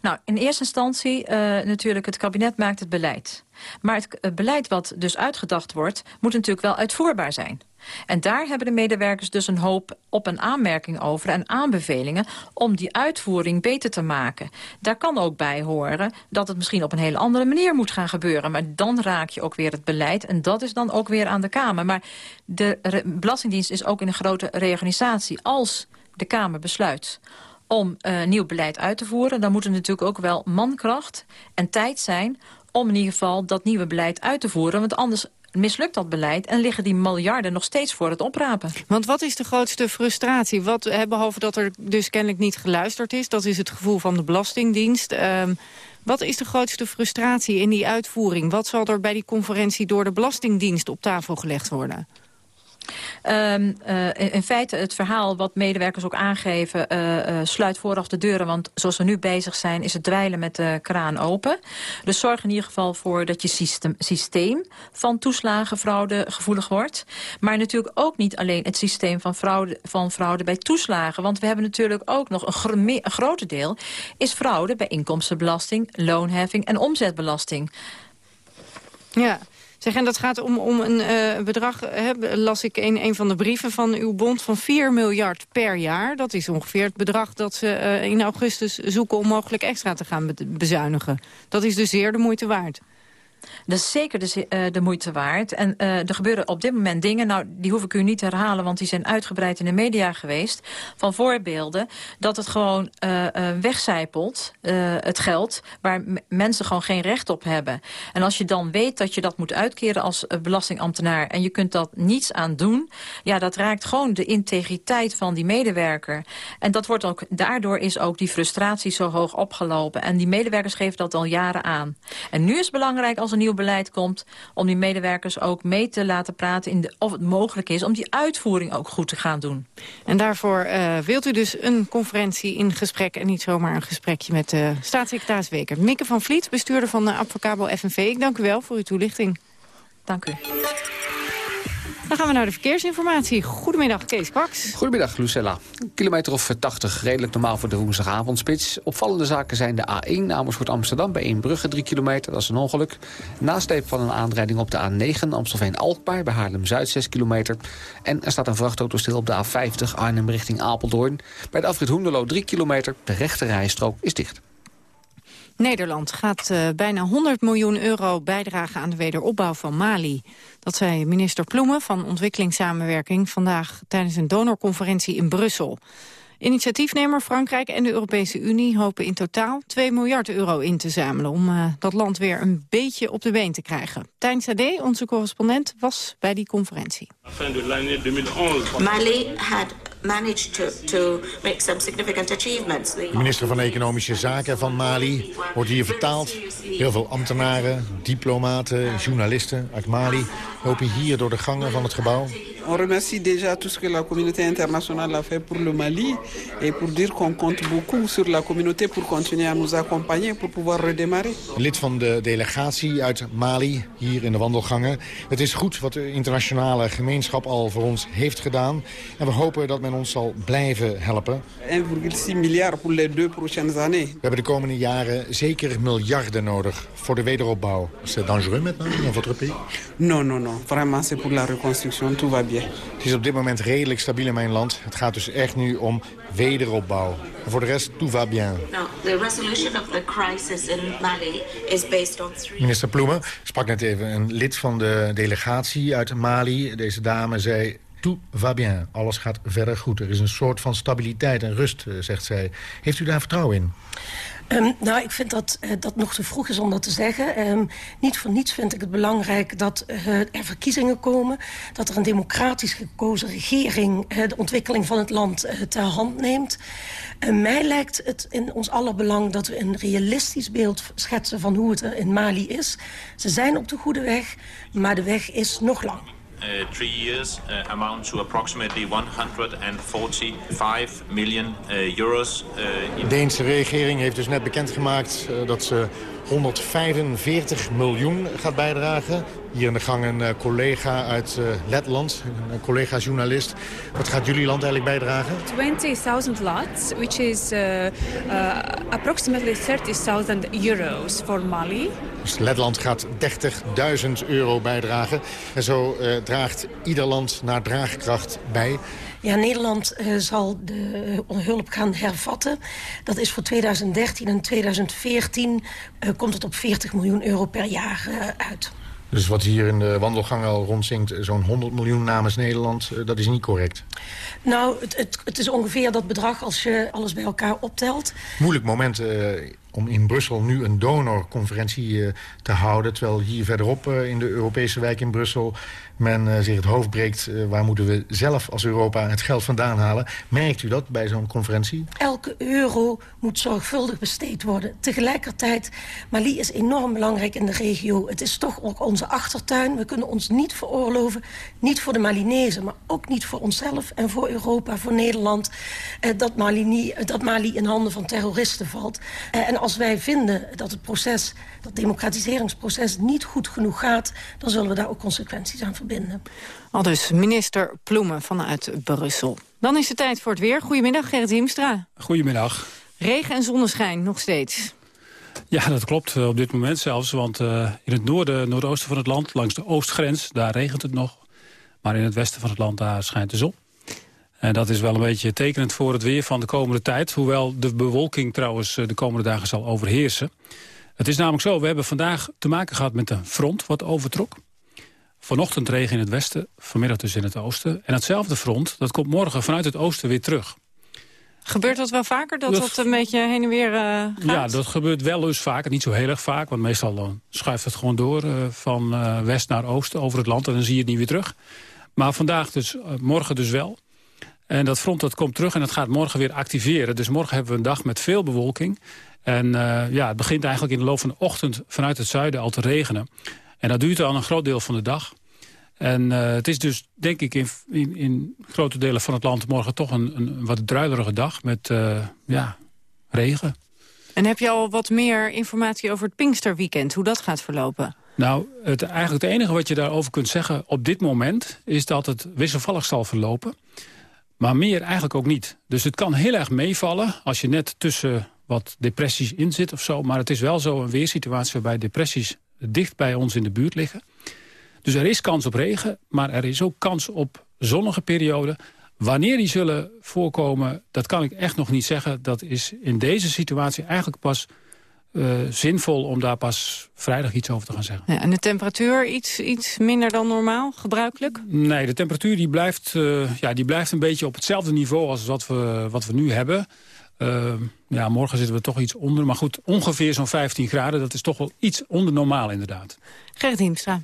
Nou, in eerste instantie uh, natuurlijk het kabinet maakt het beleid. Maar het, het beleid wat dus uitgedacht wordt, moet natuurlijk wel uitvoerbaar zijn. En daar hebben de medewerkers dus een hoop op een aanmerking over en aanbevelingen om die uitvoering beter te maken. Daar kan ook bij horen dat het misschien op een hele andere manier moet gaan gebeuren. Maar dan raak je ook weer het beleid en dat is dan ook weer aan de Kamer. Maar de Belastingdienst is ook in een grote reorganisatie. Als de Kamer besluit om uh, nieuw beleid uit te voeren... dan moet er natuurlijk ook wel mankracht en tijd zijn om in ieder geval dat nieuwe beleid uit te voeren. Want anders mislukt dat beleid en liggen die miljarden nog steeds voor het oprapen. Want wat is de grootste frustratie? Wat, behalve dat er dus kennelijk niet geluisterd is, dat is het gevoel van de Belastingdienst. Um, wat is de grootste frustratie in die uitvoering? Wat zal er bij die conferentie door de Belastingdienst op tafel gelegd worden? Um, uh, in, feite het verhaal wat medewerkers ook aangeven... Uh, uh, sluit vooraf de deuren, want zoals we nu bezig zijn... is het dweilen met de kraan open. Dus zorg in ieder geval voor dat je systeem, systeem van toeslagenfraude gevoelig wordt. Maar natuurlijk ook niet alleen het systeem van fraude, van fraude bij toeslagen. Want we hebben natuurlijk ook nog een, gro een deel... is fraude bij inkomstenbelasting, loonheffing en omzetbelasting. Ja, Zeg, en dat gaat om, om een uh, bedrag, hè, las ik in een van de brieven van uw bond, van 4 miljard per jaar. Dat is ongeveer het bedrag dat ze uh, in augustus zoeken om mogelijk extra te gaan bezuinigen. Dat is dus zeer de moeite waard. Dat is zeker de, uh, de moeite waard. En uh, er gebeuren op dit moment dingen, nou die hoef ik u niet te herhalen... want die zijn uitgebreid in de media geweest... van voorbeelden dat het gewoon uh, wegcijpelt, het geld... waar mensen gewoon geen recht op hebben. En als je dan weet dat je dat moet uitkeren als belastingambtenaar... en je kunt dat niets aan doen... ja, dat raakt gewoon de integriteit van die medewerker. En dat wordt ook, daardoor is ook die frustratie zo hoog opgelopen. En die medewerkers geven dat al jaren aan. En nu is het belangrijk als een nieuw beleid komt... om die medewerkers ook mee te laten praten in de, of het mogelijk is... om die uitvoering ook goed te gaan doen. En daarvoor uh, wilt u dus een conferentie in gesprek... en niet zomaar een gesprekje met uh, staatssecretaris Weker. Mikke van Vliet, bestuurder van de Advocabo FNV. Ik dank u wel voor uw toelichting. Dank u. Dan gaan we naar de verkeersinformatie. Goedemiddag, Kees Kwaks. Goedemiddag, Lucella. Kilometer of 80, redelijk normaal voor de woensdagavondspits. Opvallende zaken zijn de A1 Amersfoort Amsterdam bij Eembrugge 3 kilometer. Dat is een ongeluk. Nasleep van een aanrijding op de A9 Amstelveen-Alkmaar bij Haarlem-Zuid 6 kilometer. En er staat een vrachtauto stil op de A50 Arnhem richting Apeldoorn. Bij de afrit Hoenderlo 3 kilometer. De rechte rijstrook is dicht. Nederland gaat uh, bijna 100 miljoen euro bijdragen aan de wederopbouw van Mali. Dat zei minister Ploemen van Ontwikkelingssamenwerking vandaag tijdens een donorconferentie in Brussel. Initiatiefnemer Frankrijk en de Europese Unie hopen in totaal 2 miljard euro in te zamelen om uh, dat land weer een beetje op de been te krijgen. Tijn Sade, onze correspondent, was bij die conferentie. Mali had managed to, to make some significant achievements. De minister van Economische Zaken van Mali wordt hier vertaald. Heel veel ambtenaren, diplomaten, journalisten uit Mali lopen hier door de gangen van het gebouw. On remercie déjà tout ce que la communauté internationale a fait pour le Mali et pour dire qu'on compte beaucoup sur la communauté pour continuer à nous accompagner pour pouvoir redémarrer. Lid van de delegatie uit Mali, hier in de wandelgangen. Het is goed wat de internationale gemeenschap al voor ons heeft gedaan. En we hopen dat men ons zal blijven helpen. 1,6 miljard pour les deux prochaines années. We hebben de komende jaren zeker miljarden nodig voor de wederopbouw. Is het dangereux maintenant dans votre pays? Non, non, non. Vraiment, c'est pour la reconstruction. Tout va bien. Het is op dit moment redelijk stabiel in mijn land. Het gaat dus echt nu om wederopbouw. En voor de rest, tout va bien. Now, the resolution of the crisis in Mali is based on three... Minister Ploemen sprak net even een lid van de delegatie uit Mali. Deze dame zei, tout va bien. Alles gaat verder goed. Er is een soort van stabiliteit en rust, eh, zegt zij. Heeft u daar vertrouwen in? Um, nou, ik vind dat uh, dat nog te vroeg is om dat te zeggen. Um, niet voor niets vind ik het belangrijk dat uh, er verkiezingen komen. Dat er een democratisch gekozen regering uh, de ontwikkeling van het land ter hand neemt. mij lijkt het in ons aller belang dat we een realistisch beeld schetsen... van hoe het in Mali is. Ze zijn op de goede weg, maar de weg is nog lang. Uh, three years uh, amount to approximately 145 million uh, euros. De Deense regering heeft dus net bekendgemaakt dat ze 145 miljoen gaat bijdragen. Hier in de gang een collega uit Letland, een collega-journalist. Wat gaat jullie land eigenlijk bijdragen? 20.000 lots, which is uh, uh, approximately 30.000 euros for Mali. Dus Letland gaat 30.000 euro bijdragen. En zo uh, draagt ieder land naar draagkracht bij. Ja, Nederland uh, zal de uh, hulp gaan hervatten. Dat is voor 2013 en 2014 uh, komt het op 40 miljoen euro per jaar uit. Dus wat hier in de wandelgang al rondzinkt, zo'n 100 miljoen namens Nederland, dat is niet correct? Nou, het, het, het, is ongeveer dat bedrag als je alles bij elkaar optelt. Moeilijk moment om in Brussel nu een donorconferentie uh, te houden... terwijl hier verderop uh, in de Europese wijk in Brussel men uh, zich het hoofd breekt... waar moeten we zelf als Europa het geld vandaan halen. Merkt u dat bij zo'n conferentie? Elke euro moet zorgvuldig besteed worden. Tegelijkertijd, Mali is enorm belangrijk in de regio. Het is toch ook onze achtertuin. We kunnen ons niet veroorloven, niet voor de Malinezen... maar ook niet voor onszelf en voor Europa, voor Nederland... dat, Mali, dat Mali in handen van terroristen valt. en als wij vinden dat het proces, dat democratiseringsproces niet goed genoeg gaat... dan zullen we daar ook consequenties aan verbinden. Al dus minister Ploemen vanuit Brussel. Dan is het tijd voor het weer. Goedemiddag, Gerrit Hiemstra. Goedemiddag. Regen en zonneschijn nog steeds. Ja, dat klopt op dit moment zelfs. Want uh, in het noorden, noordoosten van het land, langs de oostgrens... daar regent het nog. Maar in het westen van het land, daar schijnt de zon. En dat is wel een beetje tekenend voor het weer van de komende tijd. Hoewel de bewolking trouwens de komende dagen zal overheersen. Het is namelijk zo, we hebben vandaag te maken gehad met een front wat overtrok. Vanochtend regen in het westen, vanmiddag dus in het oosten. En hetzelfde front, dat komt morgen vanuit het oosten weer terug. Gebeurt dat wel vaker, dat dat, een beetje heen en weer uh, gaat? Ja, dat gebeurt wel eens vaker. Niet zo heel erg vaak, want meestal dan schuift het gewoon door... Uh, van uh, west naar oosten over het land en dan zie je het niet weer terug. Maar vandaag dus, morgen dus wel. En dat front dat komt terug en dat gaat morgen weer activeren. Dus morgen hebben we een dag met veel bewolking. En ja, het begint eigenlijk in de loop van de ochtend vanuit het zuiden al te regenen. En dat duurt al een groot deel van de dag. En uh, het is dus, denk ik, in, in, in, grote delen van het land morgen toch een, een wat druilerige dag met uh, ja, regen. En heb je al wat meer informatie over het Pinksterweekend, hoe dat gaat verlopen? Nou, het, eigenlijk het enige wat je daarover kunt zeggen op dit moment... is dat het wisselvallig zal verlopen. Maar meer eigenlijk ook niet. Dus het kan heel erg meevallen als je net tussen wat depressies in zit of zo. Maar het is wel zo een weersituatie waarbij depressies dicht bij ons in de buurt liggen. Dus er is kans op regen, maar er is ook kans op zonnige perioden. Wanneer die zullen voorkomen, dat kan ik echt nog niet zeggen. Dat is in deze situatie eigenlijk pas uh, zinvol om daar pas vrijdag iets over te gaan zeggen. Ja, en de temperatuur iets, iets minder dan normaal, gebruikelijk? Nee, de temperatuur die blijft, uh, ja, die blijft een beetje op hetzelfde niveau als wat we, wat we nu hebben. Ehm, ja, morgen zitten we toch iets onder. Maar goed, ongeveer zo'n 15 graden. Dat is toch wel iets onder normaal inderdaad. Gerrit Hiemstra.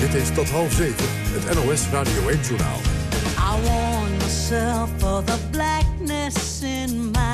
Dit is tot half zeven, het NOS Radio 1-journaal. For the blackness in my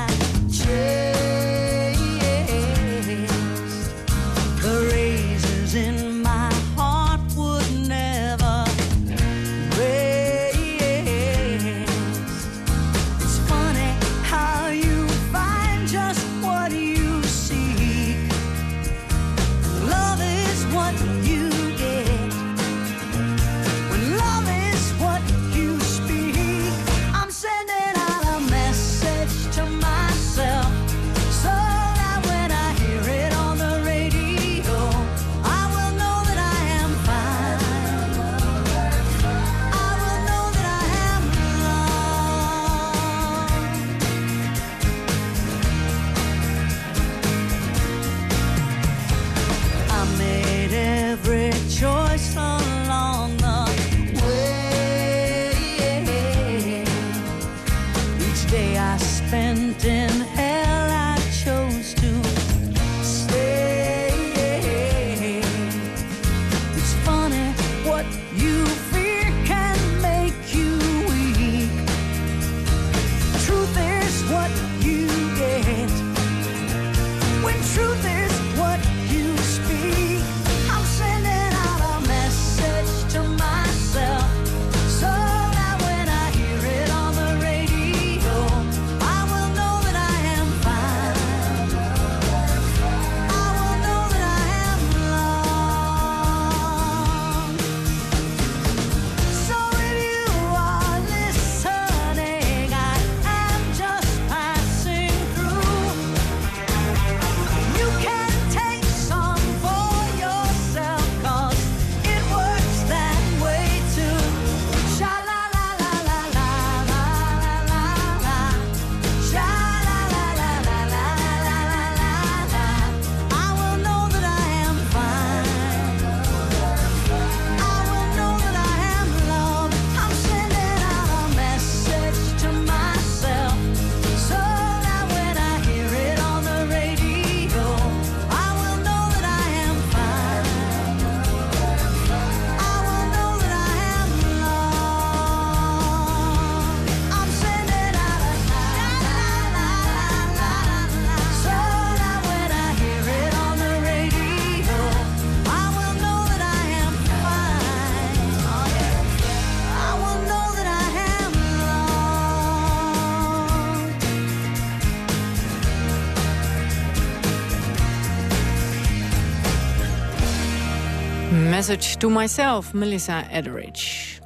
To myself, Melissa Etheridge.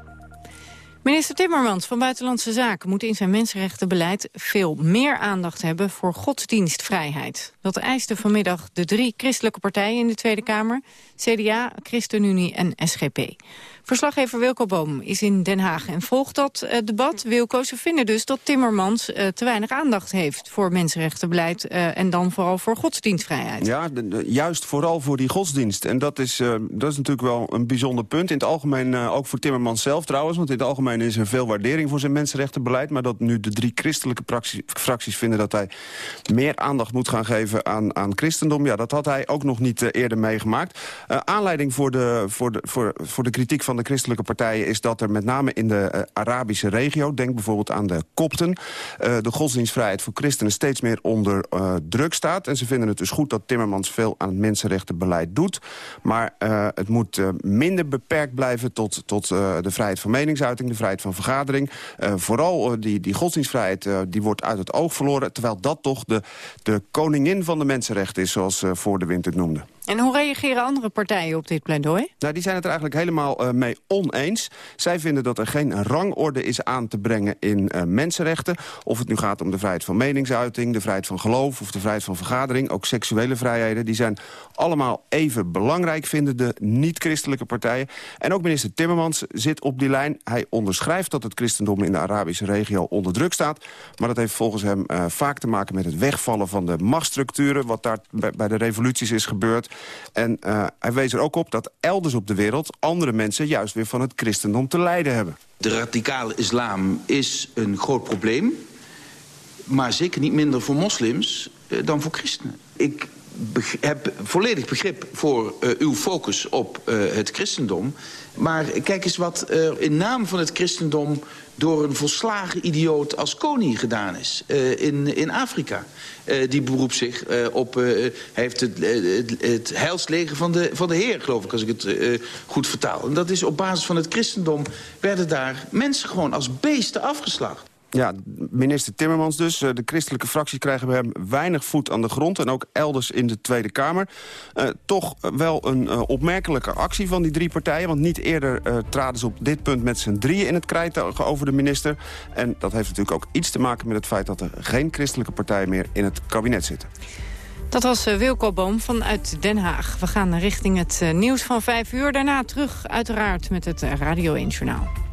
Minister Timmermans van Buitenlandse Zaken moet in zijn mensenrechtenbeleid veel meer aandacht hebben voor godsdienstvrijheid. Dat eisten vanmiddag de drie christelijke partijen in de Tweede Kamer, CDA, ChristenUnie en SGP. Verslaggever Wilco Boom is in Den Haag en volgt dat eh, debat. Wilco, ze vinden dus dat Timmermans eh, te weinig aandacht heeft voor mensenrechtenbeleid eh, en dan vooral voor godsdienstvrijheid. Ja, juist vooral voor die godsdienst. En dat is, dat is natuurlijk wel een bijzonder punt. In het algemeen, ook voor Timmermans zelf trouwens... want in het algemeen is er veel waardering voor zijn mensenrechtenbeleid... maar dat nu de drie christelijke fracties vinden... dat hij meer aandacht moet gaan geven aan, aan christendom... ja, dat had hij ook nog niet eerder meegemaakt. Aanleiding voor de, voor, de, voor, voor de kritiek van de christelijke partijen... is dat er met name in de eh, Arabische regio... denk bijvoorbeeld aan de kopten... eh, de godsdienstvrijheid voor christenen steeds meer onder eh, druk staat. En ze vinden het dus goed dat Timmermans veel aan het mensenrechtenbeleid doet. Maar het moet minder beperkt blijven tot, tot de vrijheid van meningsuiting... de vrijheid van vergadering. Vooral die, die godsdienstvrijheid die wordt uit het oog verloren... terwijl dat toch de, de koningin van de mensenrechten is... zoals Voor de Wind het noemde. En hoe reageren andere partijen op dit pleidooi? Nou, die zijn het er eigenlijk helemaal eh, mee oneens. Zij vinden dat er geen rangorde is aan te brengen in eh, mensenrechten. Of het nu gaat om de vrijheid van meningsuiting, de vrijheid van geloof... of de vrijheid van vergadering, ook seksuele vrijheden. Die zijn allemaal even belangrijk, vinden de niet-christelijke partijen. En ook minister Timmermans zit op die lijn. Hij onderschrijft dat het christendom in de Arabische regio onder druk staat. Maar dat heeft volgens hem eh, vaak te maken met het wegvallen van de machtsstructuren... wat daar bij, bij de revoluties is gebeurd. En eh, hij wees er ook op dat elders op de wereld... andere mensen juist weer van het christendom te lijden hebben. De radicale islam is een groot probleem. Maar zeker niet minder voor moslims eh, dan voor christenen. Ik heb volledig begrip voor eh, uw focus op het christendom. Maar kijk eens wat er in naam van het christendom... door een volslagen idioot als koning gedaan is eh, in, in Afrika. Eh, die beroept zich eh, op... hij heeft het, het, het heilsleger van de, van de Heer, geloof ik, als ik het goed vertaal. En dat is op basis van het christendom... werden daar mensen gewoon als beesten afgeslacht. Ja, minister Timmermans dus. Eh, De christelijke fracties krijgen bij hem weinig voet aan de grond... en ook elders in de Tweede Kamer. Eh, toch wel een eh, opmerkelijke actie van die drie partijen... want niet eerder traden ze op dit punt met z'n drieën in het krijt over de minister. En dat heeft natuurlijk ook iets te maken met het feit... dat er geen christelijke partijen meer in het kabinet zitten. Dat was Wilco Boom vanuit Den Haag. We gaan richting het nieuws van vijf uur. Daarna terug uiteraard met het Radio 1 Journaal.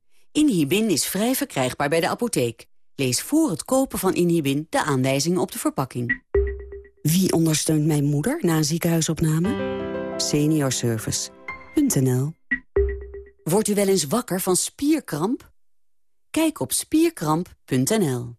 Inhibin is vrij verkrijgbaar bij de apotheek. Lees voor het kopen van Inhibin de aanwijzingen op de verpakking. Wie ondersteunt mijn moeder na een ziekenhuisopname? Seniorservice.nl Wordt u wel eens wakker van spierkramp? Kijk op spierkramp.nl